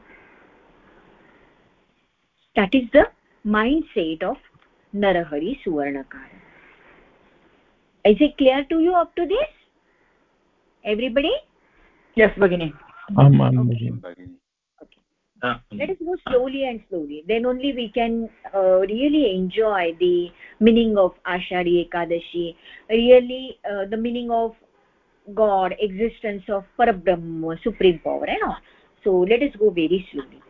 that is the mindset of narahari suvarnakara is it clear to you up to this everybody yes bagini um, um, okay. okay. Uh, let us go slowly and slowly then only we can uh, really enjoy the meaning of ashadi ekadashi really uh, the meaning of god existence of parabrahma supreme power and all so let us go very slowly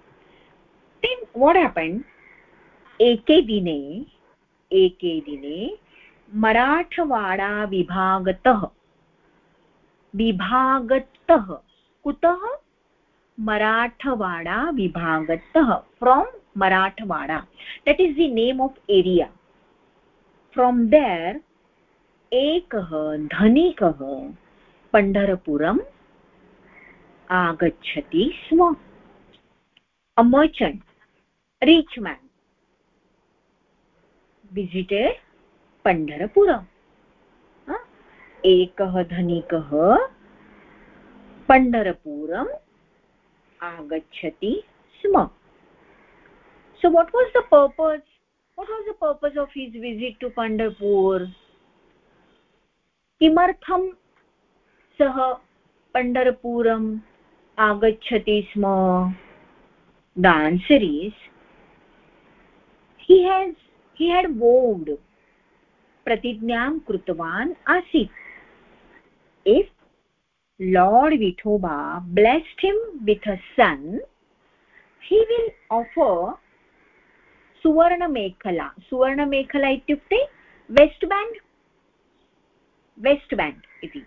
then what happened eke dine eke dine Marathwada विभागतः विभागतः कुतः Marathwada विभागतः from Marathwada that is the name of area from there एकः धनिकः पण्ढरपुरम् आगच्छति स्म। अ Merchant rich men विजिटेड् पण्ढरपुरम् एकः धनिकः पण्ढरपुरम् आगच्छति स्म। So what was the purpose? What was the purpose of his visit to pandharpur? किमर्थं सः पण्ढरपुरम् आगच्छति स्म. The answer is he has he had vowed प्रतिज्ञां कृतवान् आसीत्। इफ् lord vithoba blessed him with a son, he will offer सुवर्णमेखला सुवर्णमेखला इत्युक्ते वेस्ट् बेण्ड् वेस्ट् बेण्ड् इति।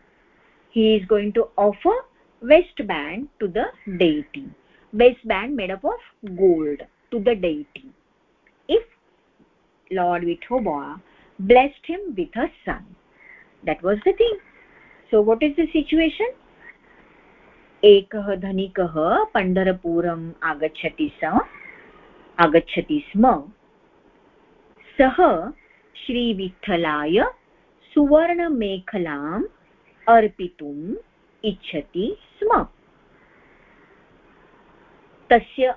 He is going to offer waistband to the deity waistband made up of gold to the deity if lord vithoba blessed him with a son that was the thing so what is the situation एकः धनिकः पण्ढरपुरम् आगच्छति स आगच्छति स्म सः श्रीविठ्ठलाय सुवर्णमेखलाम् अर्पितुम् इच्छति स्म। तस्य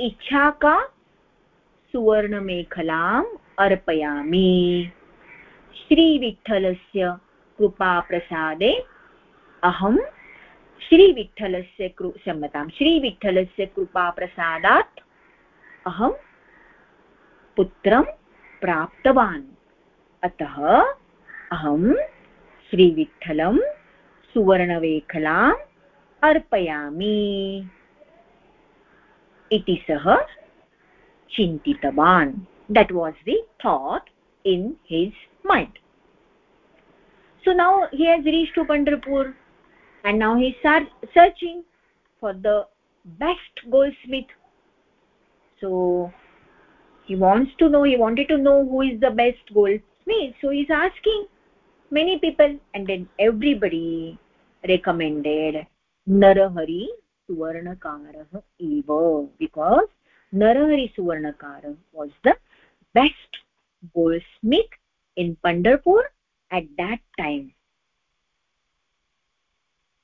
इच्छा का सुवर्णमेखलाम् अर्पयामि। श्रीविठ्ठलस्य कृपाप्रसादे अहं श्रीविठ्ठलस्य कृ क्षम्यतां, श्रीविठ्ठलस्य कृपाप्रसादात् अहं पुत्रं प्राप्तवान्। अतः अहं श्रीविठ्ठलं सुवर्णवेखलाम् सुवर्णवेखला अर्पयामी। सह चिन्तितवान्। That was the thought in his mind so now he has reach to Pandharpur and now he searching for the best goldsmith so he wants to know he wanted to know who is the best goldsmith so he is many people and then everybody recommended narahari suvarnakarah eva because narahari suvarnakarah was the best goldsmith in pandharpur at that time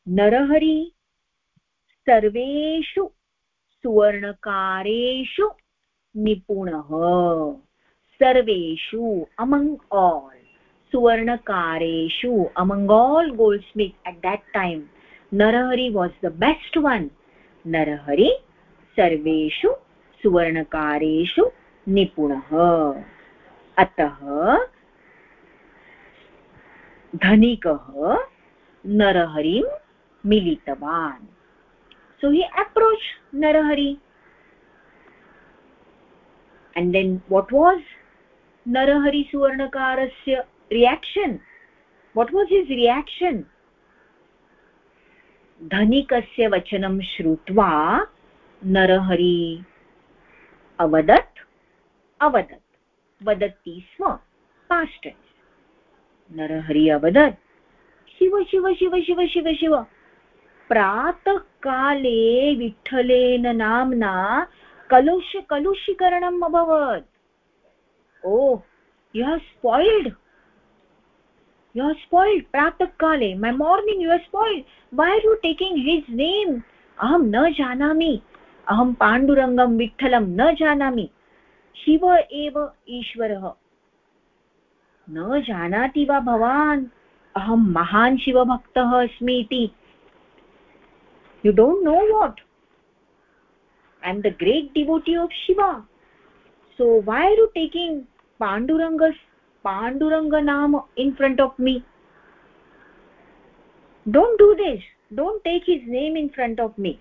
narahari सर्वेषु सुवर्णकारेषु निपुणः सर्वेषु among all सुवर्णकारेषु among all goldsmith at that time Narahari was the best one Narahari सर्वेषु सुवर्णकारेषु निपुण अतः धनिकः नरहरिं मिलितवान् so he Narahari and and then what Narahari Suvarnakar से reaction. What was his reaction? धनिकस्य वचनं श्रुत्वा नरहरि अवदत् अवदत् वदति स्म पास्ट् नरहरि अवदत् शिव शिव शिव शिव शिव शिव प्रातःकाले विठ्ठलेन नाम्ना कलुष कलुषीकरणम् अभवत् ओ you have spoiled you are spoiled kale my morning you are spoiled why are you taking his name aham na janami aham pandurangam vitthalam na janami Shiva एव ईश्वरः न जानाति वा भवान् अहं महान् शिवभक्तः अस्मि इति you don't know what I am the great devotee of Shiva so why are you taking पाण्डुरङ्गस् panduranga naam in front of me don't do this don't take his name in front of me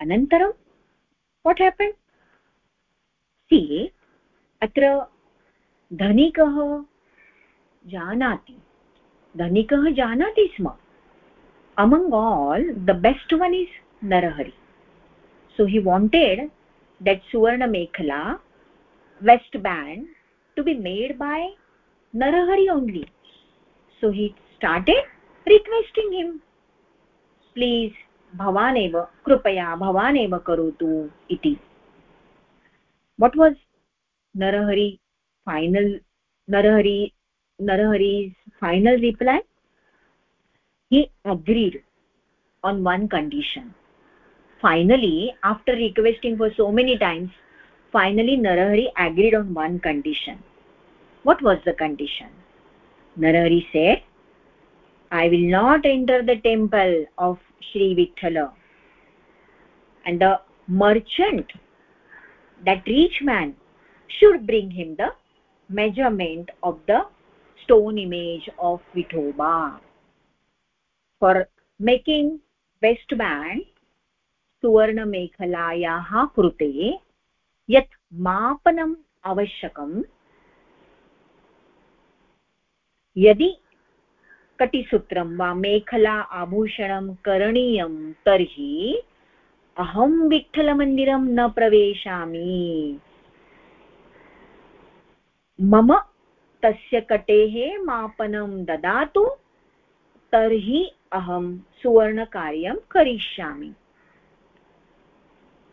anantaram what happened see अत्र धनिकः जानाति धनिकः जानाति स्म among all the best one is narahari so he wanted that suvarna mekhla west band to be made by narahari only so he started requesting him please कृपया भवान् एव करोतु इति what was narahari final narahari narahari's final reply he agreed on one condition finally after requesting for so many times finally narahari agreed on one condition. What was the condition? Narahari said i will not enter the temple of shri vithala and the merchant that rich man should bring him the measurement of the stone image of vithoba. For making band सुवर्णमेखलायाः कृते यत् मापनम् आवश्यकं यदि कटिसूत्रं वा मेखला आभूषणं करणीयं तर्हि अहं विठ्ठलमन्दिरं न प्रवेशामि। मम तस्य कटेः मापनं ददातु, तर्हि अहं सुवर्णकार्यं करिष्यामि।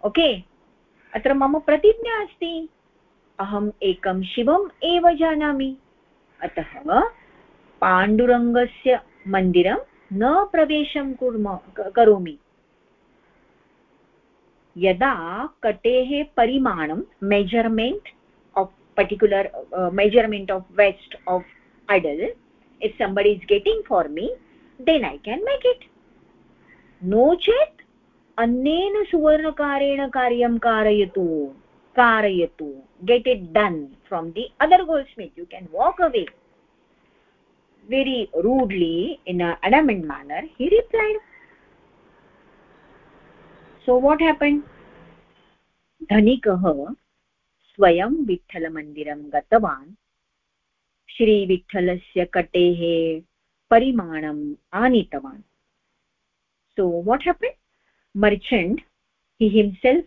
ओके? अत्र मम प्रतिज्ञा अस्ति। अहम् एकं शिवम् एव जानामि। अतः पाण्डुरङ्गस्य मन्दिरं न प्रवेशं कुर्म करोमि। यदा कटेः परिमाणं measurement of particular measurement of waist of idol, if somebody is getting for me, then i can make it. no chet अन्येन सुवर्णकारेण कार्यं कारयतु कारयतु. Get it done from the other goldsmith you can walk away very rudely in a adamant manner he replied so what happened धनिकः स्वयं विठ्ठलमन्दिरं गतवान् श्रीविठ्ठलस्य कटेः परिमाणम् आनीतवान् so what happened merchant he himself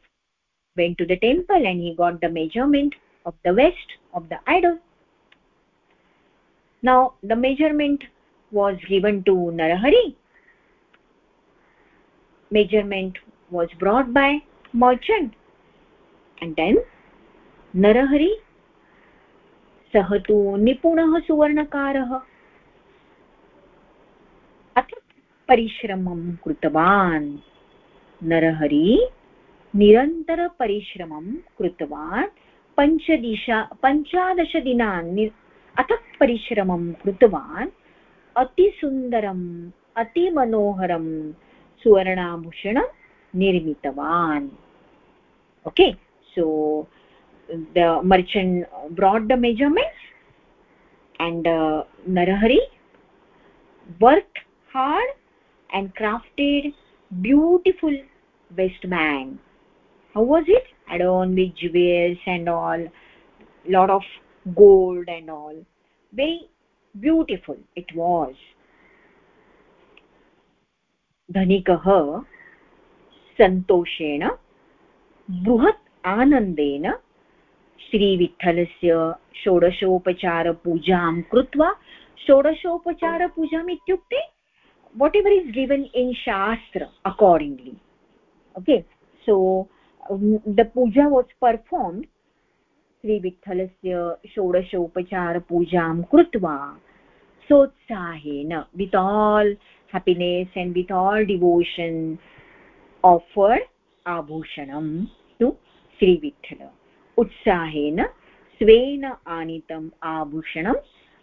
went to the temple and he got the measurement of the waist of the idol now the measurement was given to narahari measurement was brought by merchant and then narahari सः तु निपुणः सुवर्णकारः अथ परिश्रमं कृतवान् नरहरि निरन्तरपरिश्रमं कृतवान् पञ्चदिशा पञ्चादशदिनानि अथ परिश्रमं कृतवान् अतिसुन्दरम् अतिमनोहरं सुवर्णाभूषणं निर्मितवान् so the merchant brought the measurements and uh, narahari worked hard and crafted beautiful waistband how was it adorned with jewels and all lot of gold and all very beautiful it was धनिकः सन्तोषेण बृहत् आनन्देन श्रीविठ्ठलस्य षोडशोपचारपूजां कृत्वा षोडशोपचारपूजाम् इत्युक्ते whatever is given in shastra accordingly okay so the puja was performed श्रीविठ्ठलस्य षोडशोपचारपूजां कृत्वा सोत्साहेन with all happiness and with all devotion offered आभूषणं टु श्रीविठ्ठल उत्साहेन स्वेन आनीतम् आभूषणं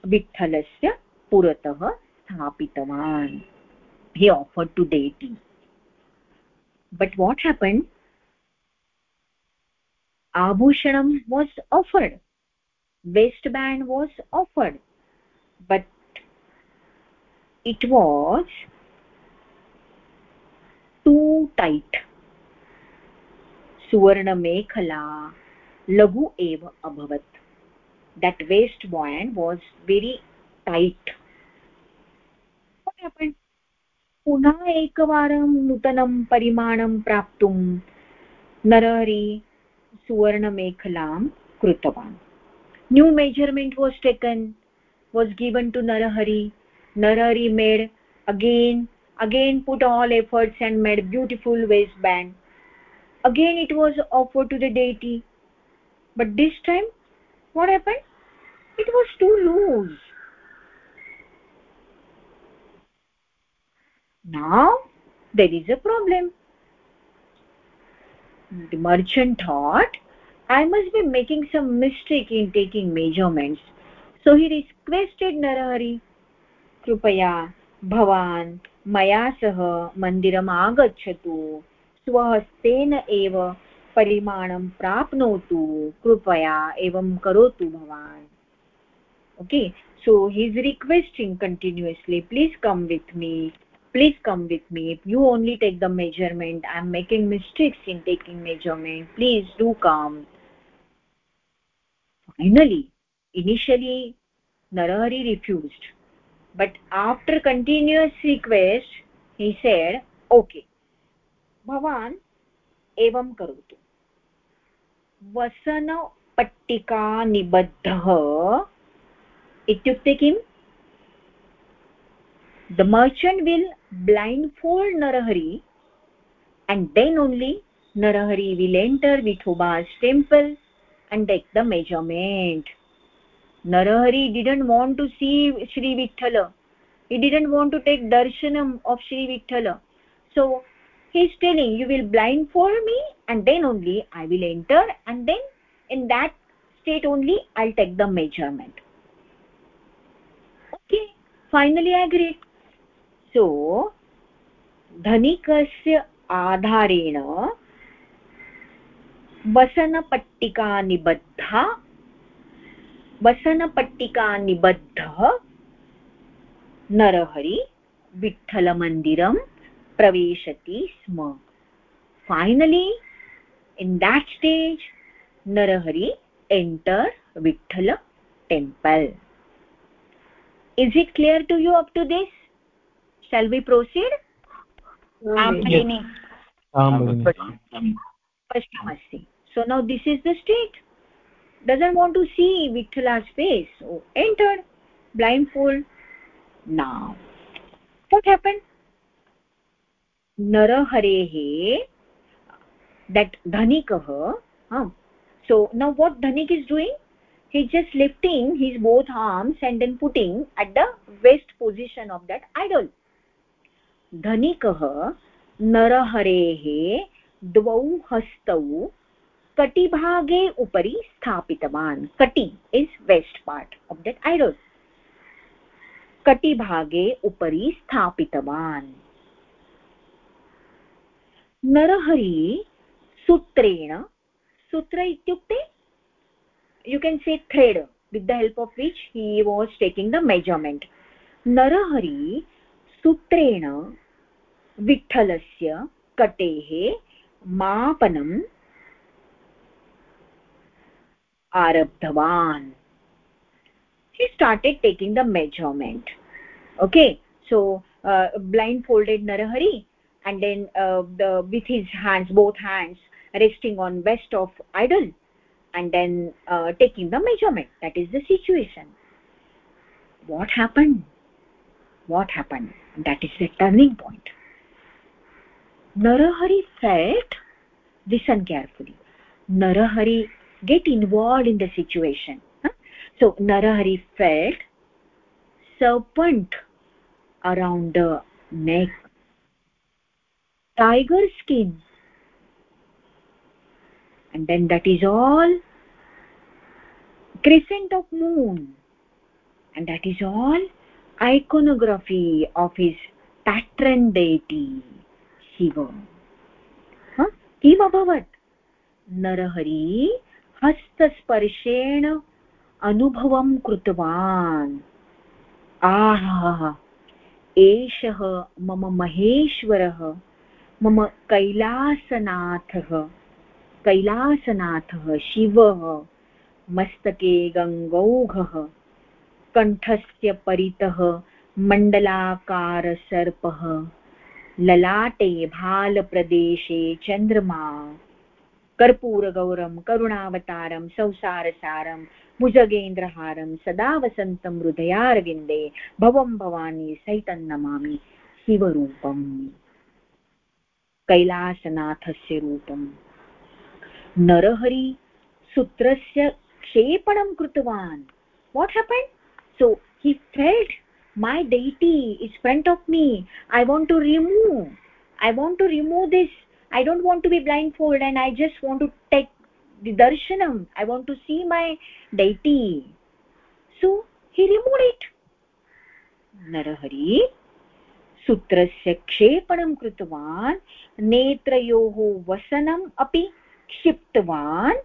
विठ्ठलस्य पुरतः स्थापितवान् he offered to deity but what happened? Abhushanam was offered. Waistband was offered. But it was too tight. Suvarnamekhla lagu eva abhavat. That waistband was very tight. What happened पुनः एकवारं नूतनं परिमाणं प्राप्तुं नरहरी सुवर्णमेखलां कृतवान्. New measurement was taken was given to Narahari. Narahari made again again put all efforts and made beautiful waist band again it was offered to the deity but this time what happen it was to loose now there is a problem the merchant thought i must be making some mistake in taking measurements so he requested narahari कृपया भवान् मया सह मन्दिरम् आगच्छतु स्वहस्तेन एव परिमाणं प्राप्नोतु कृपया एवं करोतु भवान् okay so he is requesting continuously please come with me please come with me you only take the measurement i'm making mistakes in taking measurement please do come finally initially narahari refused but after continuous request he said okay भवान् एवं करोतु वसनपट्टिकानिबद्धः इत्युक्ते किम् the merchant will blindfold narahari and then only narahari will enter vithoba's temple and take the measurement. Narahari didn't want to see shri vithala. He didn't want to take darshanam of shri vithala. So he is telling you will blindfold me and then only i will enter and then in that state only i'll take the measurement. Okay finally i agreed सो धनिकस्य आधारेण वसनपट्टिका निबद्धा वसनपट्टिका निबद्धः नरहरि विठ्ठलमन्दिरं प्रवेशति स्म। Finally in that stage Narahari enter Vitthal temple is it clear to you up to this shall we proceed? Spashtamasti ah, ah, um, so now this is the state doesn't want to see vitthala's face. Oh, so entered blindfold. Now what happened? Naraharehe that dhanikah huh? so now what dhanik is doing? He's just lifting his both arms and then putting at the waist position of that idol धनिकः नरहरेः द्वौ हस्तौ कटिभागे उपरि स्थापितवान्। कटि is waist part of that idol कटिभागे उपरि स्थापितवान्। नरहरि सूत्रेण, सूत्र इत्युक्ते you can say thread with the help of which he was taking the measurement Narahari सूत्रेण विठ्ठलस्य कटेः मापनम् आरब्धवान् he started taking the measurement okay so uh, blindfolded narahari and then uh, the with his hands both hands resting on west of idol and then uh, taking the measurement that is the situation what happened what happened that is the turning point. Narahari felt listen carefully. Narahari get involved in the situation so narahari felt serpent around the neck. Tiger skin. And then that is all crescent of moon. And that is all iconography of his patron deity Shiv किम् अभवत् नरहरि हस्तस्पर्शेण अनुभवं कृतवान् आहा एषः मम महेश्वरः मम कैलासनाथः कैलासनाथः शिवः मस्तके गङ्गौघः कण्ठस्य परितः मण्डलाकारसर्पः। ललाटे भालप्रदेशे चन्द्रमा। कर्पूरगौरं, करुणावतारं, संसारसारं, भुजगेन्द्रहारं सदा वसन्तं हृदयारविन्दे भवं भवानी सहितं नमामि शिवरूपम्। कैलासनाथस्य रूपम्। नरहरि सूत्रस्य क्षेपणं कृतवान्। What happen so he felt my deity is front of me i want to remove i want to remove this i don't want to be blindfolded and i just want to take the darshanam i want to see my deity so he removed it नरहरि सूत्रस्य क्षेपणं कृतवान् नेत्रयोः वसनम् अपि क्षिप्तवान्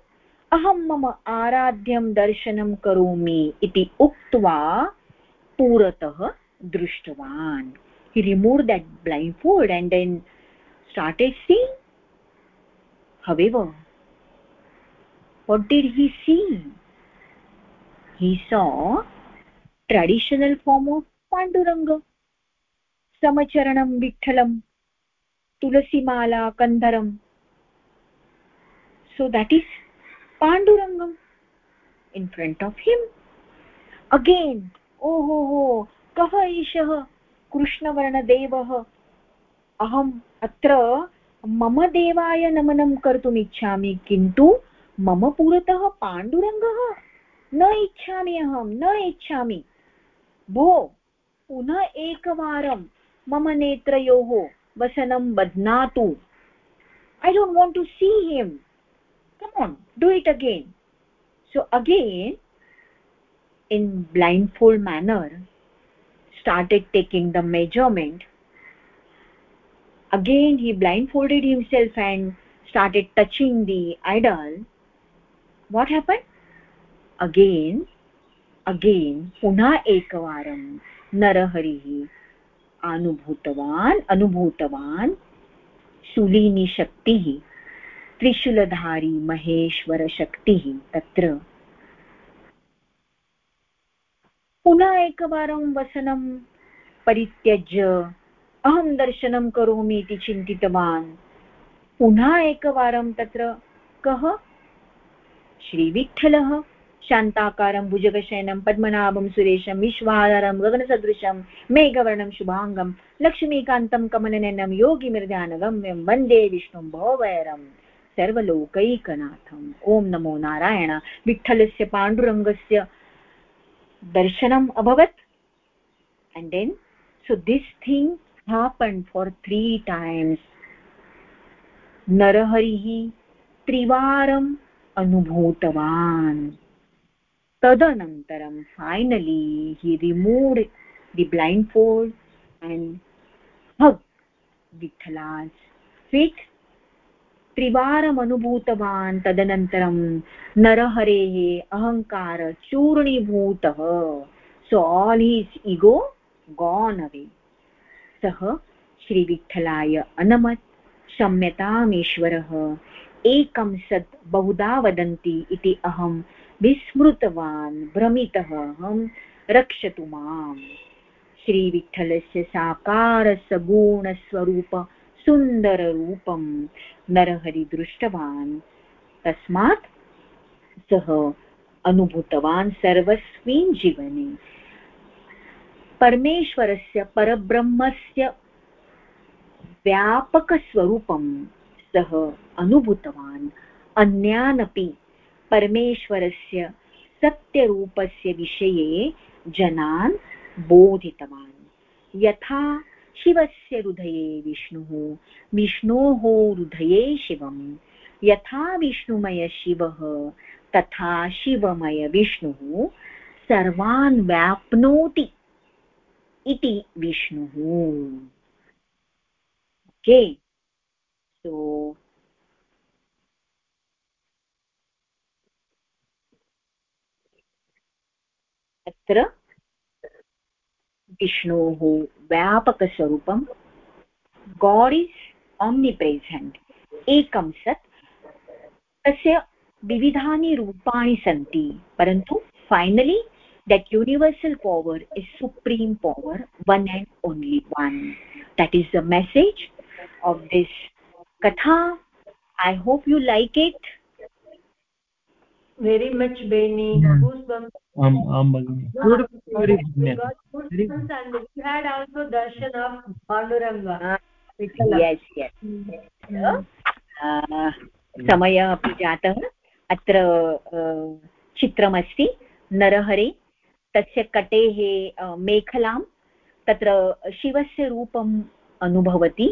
अहं मम आराध्यं दर्शनं करोमि इति उक्त्वा पुरतः दृष्टवान् he removed that blindfold and then started seeing however what did he see he saw traditional form of panduranga samacharanam vitthalam tulasimala kandharam so that is pandurangam in front of him. Again oh ho कः एषः कृष्णवर्णदेवः। अहम् अत्र मम देवाय नमनं कर्तुम् इच्छामि किन्तु मम पुरतः पाण्डुरङ्गः न इच्छामि अहं, न इच्छामि। भो, पुनः एकवारं मम नेत्रयोः वसनं बध्नातु। I don't want to see him come on do it again so again in blindfold manner started taking the measurement again he blindfolded himself and started touching the idol what happened again again पुनः एकवारं नरहरिः अनुभूतवान् अनुभूतवान् शूलिनीशक्तिः त्रिशूलधारी महेश्वरशक्तिः तत्र। पुनः एकवारं वसनं परित्यज्य अहं दर्शनं करोमि इति चिन्तितवान्। पुनः एकवारं तत्र कः? श्रीविठ्ठलः, शान्ताकारं, भुजगशयनं, पद्मनाभं, सुरेशं, विश्वाधारं, गगनसदृशं, मेघवर्णं, शुभाङ्गं, लक्ष्मीकान्तं, कमलनयनं योगिमिर्ध्यानगम्यं वंदे विष्णुं भववैरं सर्वलोकैकनाथम्। ओम् नमो नारायण। विठ्ठलस्य से दर्शनम् अभवत्। And then so this thing happen for three times नरहरिः त्रिवारम् अनुभूतवान्। तदनन्तरं finally he remove the blindfold and hug Vitthala's feet त्रिवारम् अनुभूतवान् तदनन्तरं नरहरेः अहङ्कार चूर्णीभूतः। So all his ego gone away सः श्रीविठ्ठलाय अनमत्। क्षम्यतामीश्वरः। एकं सत् बहुधा वदन्ति इति अहं विस्मृतवान्। भ्रमितः अहं, रक्षतु माम्। श्रीविठ्ठलस्य साकारसगुणस्वरूप सुन्दररूपं नरहरि दृष्टवान्। तस्मात् सः अनुभूतवान् सर्वस्मिन् जीवने। परमेश्वरस्य परब्रह्मस्य व्यापकस्वरूपं सः अनुभूतवान्। अन्यान् अपि परमेश्वरस्य सत्यरूपस्य विषये जनान् बोधितवान्। यथा शिवस्य हृदये विष्णुः। विष्णोः हृदये शिवम्। यथा विष्णुमय शिवः, तथा शिवमय विष्णुः। सर्वान् व्याप्नोति इति विष्णुः। ओके? सो अत्र विष्णोः व्यापकस्वरूपं गाड् इस् प्रेजेंट एक सत्। तस्य विविधानि रूपाणि सन्ति, परन्तु finally that universal power is supreme power one and only one that the message of this katha I hope you like it very much beni goosebumps um um beautiful very goosebumps and we had also darshan of panduranga yes yes समयः अपि जातः अत्र चित्रमस्ति नरहरे तस्य कटेः मेखलां तत्र शिवस्य रूपम् अनुभवति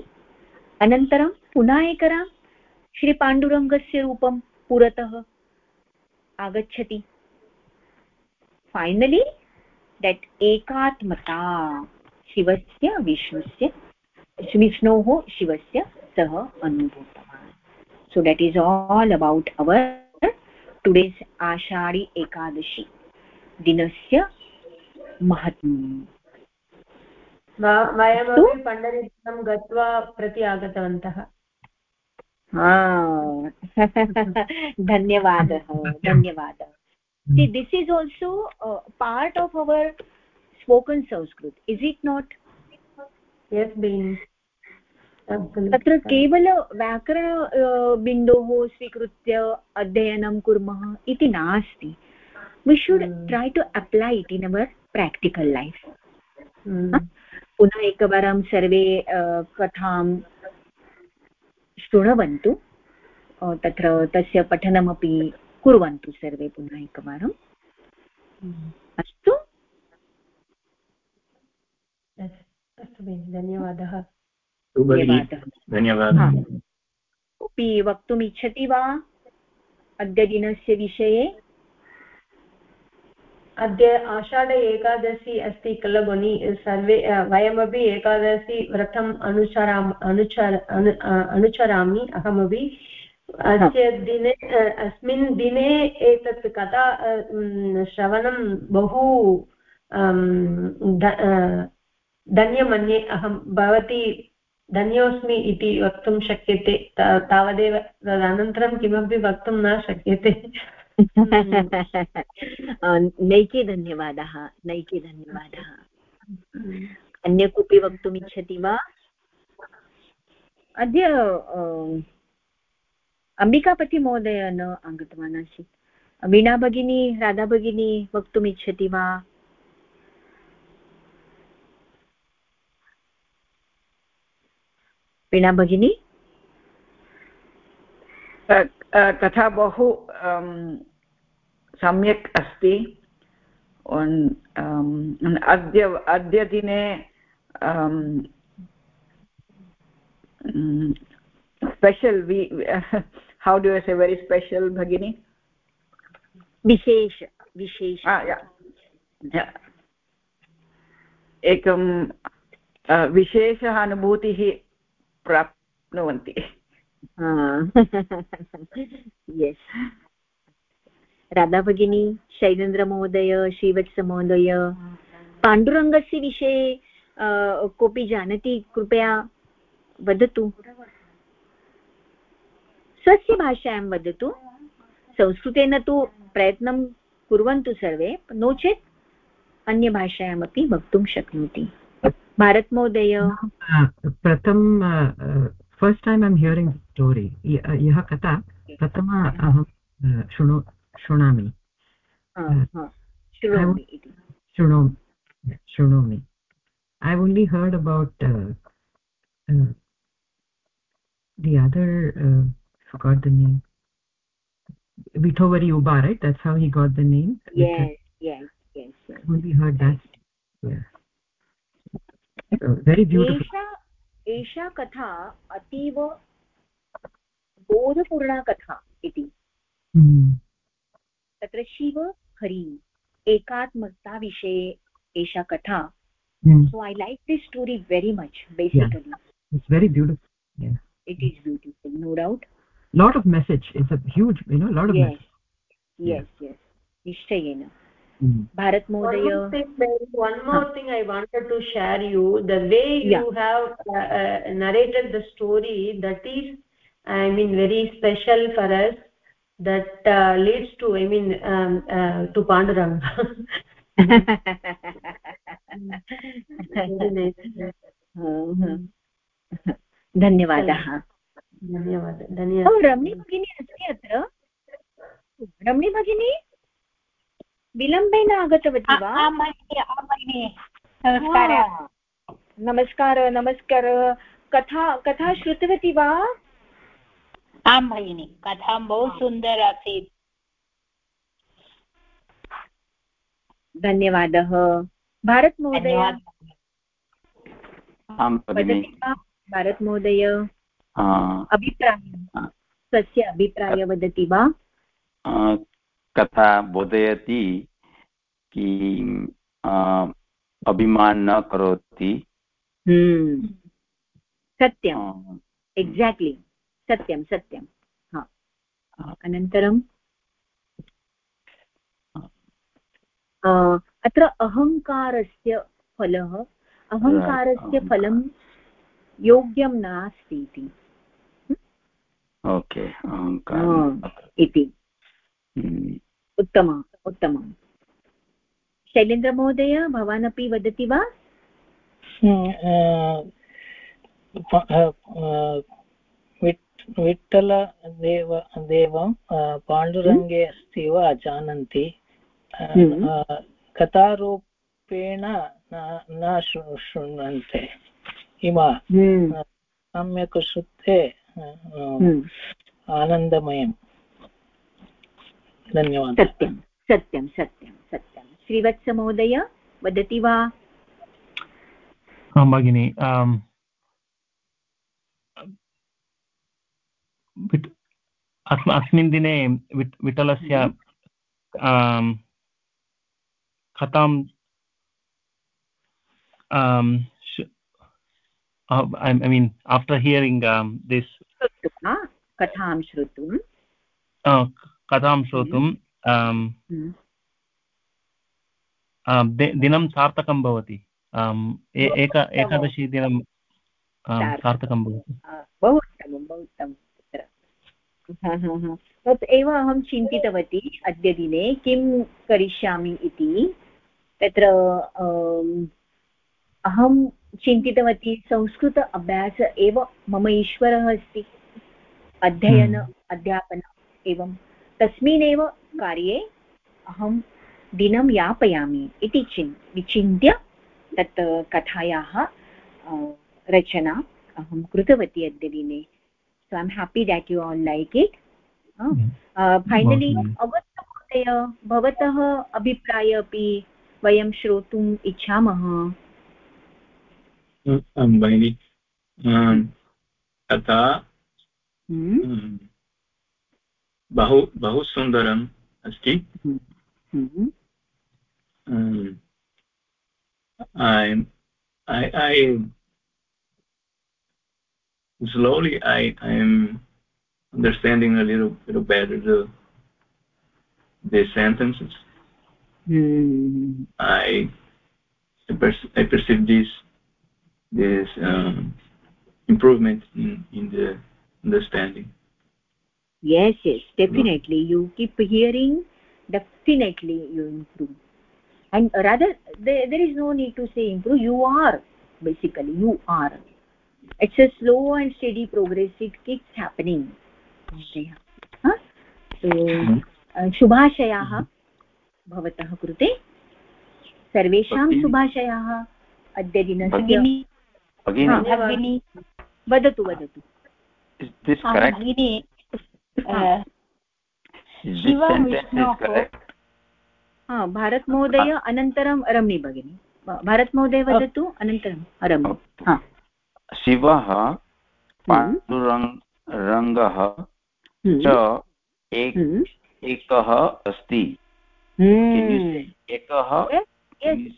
अनन्तरं पुनः एकरा श्रीपाण्डुरङ्गस्य रूपं पुरतः आगच्छति। फैनलि देट् एकात्मता शिवस्य विष्णुस्य विष्णोः शिवस्य सः अनुभूतवान्। So that is all about our today's Ashadhi Ekadashi दिनस्य महत्त्वम् वयमपि पण्डरीपुरं गत्वा प्रति आगतवन्तः। धन्यवादः धन्यवादः। See this is also uh, part of our spoken sanskrit. Is it not? Yes तत्र केवल व्याकरण बिन्दोः स्वीकृत्य अध्ययनं कुर्मः इति नास्ति। We should try to apply it in our practical life पुनः एकवारं सर्वे कथां शृण्वन्तु तत्र तस्य पठनमपि कुर्वन्तु सर्वे पुनः एकवारम् अस्तु। अस्तु भगिनि धन्यवादः। धन्यवादः। कोऽपि वक्तुम् इच्छति वा अद्यदिनस्य विषये? अद्य आषाढ एकादशी अस्ति खलु भगिनि। सर्वे वयमपि एकादशी व्रतम् अनुचराम अनुचर अनुचरामि अहमपि। अस्य दिने अस्मिन् दिने एतत् कथा श्रवणं बहु धन्यमन्ये अहं भवती धन्योऽस्मि इति वक्तुं शक्यते। तावदेव तदनन्तरं किमपि वक्तुं न शक्यते। नैके धन्यवादाः नैके धन्यवादाः। अन्य कोऽपि वक्तुम् इच्छति वा? अद्य अम्बिकापतिमहोदय न आगतवान् आसीत्। वीणा भगिनी, राधा भगिनी वक्तुम् इच्छति वा? वीणा भगिनी? कथा बहु सम्यक् अस्ति। अद्य अद्यदिने special we how do as a very special भगिनी? विशेष विशेष। एकं विशेषः अनुभूतिः प्राप्नुवन्ति। यस् राधा भगिनी शैलेन्द्रमहोदय श्रीवत्समहोदय पाण्डुरङ्गस्य विषये कोऽपि जानाति? कृपया वदतु। स्वस्य भाषायां वदतु। संस्कृतेन तु प्रयत्नं कुर्वन्तु सर्वे, नो चेत् अन्यभाषायामपि वक्तुं शक्नोति। भारतमहोदय प्रथम first time I am hearing story यः कथा, प्रथम अहं शृणु शृणोमि शृणोमि शृणोमि I only heard about the other uh, forgot the name Vithovari Uba, right? That's how he got the name. Yes, yes, yes. yes. We heard that. Yeah. So, very beautiful. एषा एषा कथा अतीव बोधपूर्णा कथा इति तत्र शिव हरि एकात्मकता विषये एषा कथा so i like this story very much basically yeah. it's very beautiful yeah it is beautiful no doubt lot of message it's a huge you know lot of yes message. yes yes निश्चयेन bharat mohdaya one more thing i wanted to share you the way you yeah. have uh, uh, narrated the story that is i mean very special for us That uh, leads to i mean um, uh, to pandurang. धन्यवादः धन्यवादः धन्यवादः। रमणी भगिनी अस्ति अत्र? रमणी भगिनी? विलम्बेन आगतवती वा? नमस्कारः। नमस्कार नमस्कार। कथा कथा श्रुतवती वा? आं भगिनि कथा बहु सुन्दर आसीत्। धन्यवादः। भारतमहोदय भारतमहोदय अभिप्रायः। स्वस्य अभिप्रायः वदति वा? कथा बोधयति कि अभिमान न करोति। सत्यम्। एक्साक्ट्लि सत्यं सत्यं। हा। अनन्तरं अत्र अहङ्कारस्य फलः अहङ्कारस्य फलं योग्यं नास्ति इति। ओके इति। हम्म। उत्तमम् उत्तमम्। शैलेन्द्रमहोदय भवान् अपि वदति वा? हम्म, विठ्ठलदेव देवं पाण्डुरङ्गे अस्ति वा जानन्ति हम्म। कथारूपेण न शृण्वन्ते इमा हम्म। सम्यक् श्रुते हम्म। आनन्दमयं धन्यवादः सत्यं सत्यं सत्यं सत्यं श्रीवत्समहोदय वदति वा आं भगिनि अस्मिन् दिने विठलस्य कथां um, uh, I, I mean after hearing um, this कथां श्रोतुं? कथां श्रोतुं दिनं सार्थकं भवति। एक एकादशी दिनं सार्थकं भवति। बहु उत्तमं बहु उत्तमं तत् एव अहं चिन्तितवती अद्य दिने किं करिष्यामि इति। तत्र अहं चिन्तितवती संस्कृत अभ्यास एव मम ईश्वरः अस्ति। अध्ययन हम्म। अध्यापन एवं तस्मिन्नेव कार्ये अहं दिनं यापयामि इति चिन् विचिन्त्य तत् कथायाः रचना अहं कृतवती अद्य दिने so I am happy that you all like it finally अवश्य महोदय भवतः अभिप्राय अपि वयं श्रोतुम् इच्छामः। भगिनि। तथा हम्म। बहु बहु सुन्दरम् अस्ति। I, I, I slowly I am understanding a little little better the the sentences. Mm. I I, perce- I perceive this this um, improvement in in the understanding. Yes yes definitely. You keep hearing definitely you improve. And rather there, there is no need to say improve. You are basically you are it's a slow and steady progress. It keeps happening. huh? so शुभाशयाः भवतः कृते। सर्वेषां शुभाशयाः। अद्य दिनस्य वदतु वदतु। भगिनी। शिवविष्णोः भारतमहोदय अनन्तरं रमणी भगिनी। भारतमहोदय वदतु अनन्तरं रमणी शिवः पाण्डुरङ्गः च एकः अस्ति। एकः?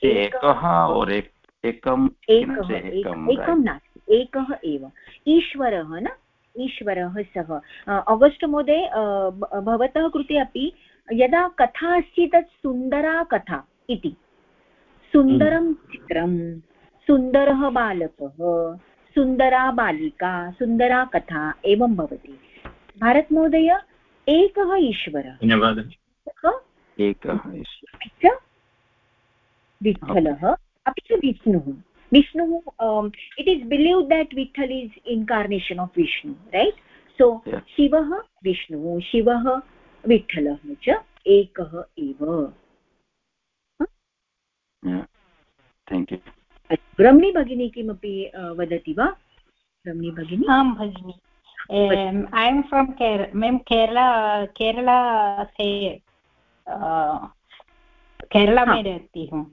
एकः। और एकम् एकं नास्ति। एकः एव। ईश्वरः न? ईश्वरः सः। अगस्ट् महोदय भवतः कृते अपि यदा कथा अस्ति तत् सुन्दरा कथा इति। सुन्दरं चित्रं। सुन्दरः बालकः। सुन्दरा बालिका सुन्दरा कथा एवं भवति। भारतमहोदय एकः ईश्वरः। धन्यवादः। एकः? विठ्ठलः अपि च विष्णुः। विष्णुः it is believe that Vitthal is incarnation of Vishnu right so शिवः विष्णुः शिवः विठ्ठलः च एकः एव। रम्णी भगिनी किमपि वदति वा? रम्णी भगिनी? आं भगिनि। ऐ एम् फ्रोम् केर मेम् केरला केरला से केरला में रहती हूँ।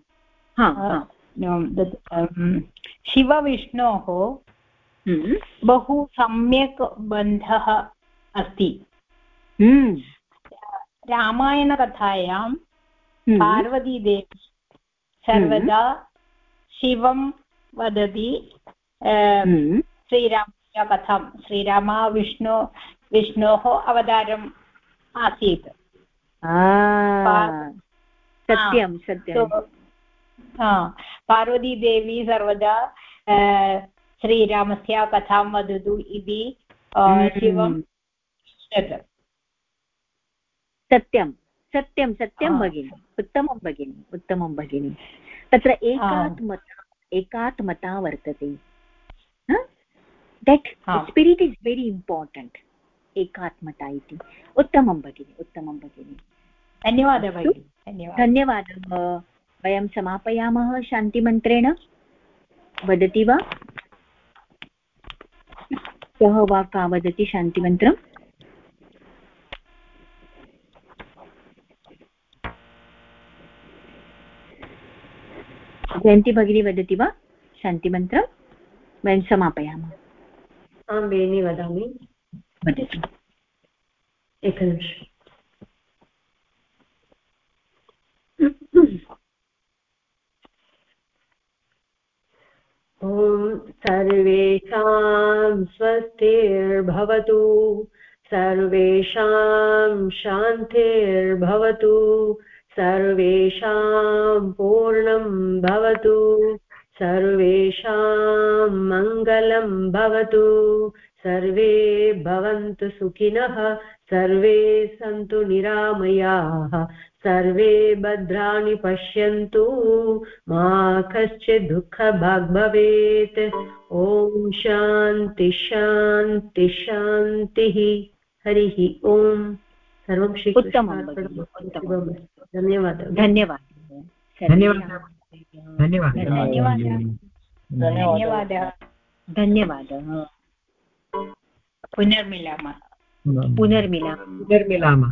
शिवविष्णोः हम्म। बहु सम्यक् बन्धः अस्ति। हम्म। रामायणकथायां हम्म। पार्वतीदेवी सर्वदा शिवं वदति श्रीरामस्य कथां? श्रीराम विष्णु विष्णोः अवतारम् आसीत्। सत्यं सत्यं। पार्वतीदेवी सर्वदा श्रीरामस्य कथां वदतु इति शिवं सत्यं सत्यं सत्यं भगिनि उत्तमं भगिनि उत्तमं भगिनि। तत्र एकात्मता एकात्मता वर्तते। That spirit is very important एकात्मता इति। उत्तमं भगिनि उत्तमं भगिनि। धन्यवादः भगिनि धन्यवादः। वयं समापयामः शान्तिमन्त्रेण। वदति वा? कः वा का वदति शान्तिमन्त्रम्? जयन्ती भगिनी वदति वा? शान्तिमन्त्रं वयं समापयामः। आं बेनि वदामि। वदतु। एकनिमिष ॐ सर्वेषां स्वस्तिर्भवतु। सर्वेषां शान्तिर्भवतु। सर्वेषां पूर्णं भवतु सर्वेषां मङ्गलं भवतु सर्वे भवन्तु सुखिनः सर्वे सन्तु निरामयाः सर्वे भद्राणि पश्यन्तु मा कश्चित् दुःखभाग् भवेत्। ॐ शान्ति शान्ति शान्तिः। हरिः ॐ सर्वं श्रीकृष्णार्पणम् धन्यवादः। धन्यवादः। धन्यवादः। धन्यवादः। धन्यवादः। पुनर्मिलामः। पुनर्मिलामः। पुनर्मिलामः।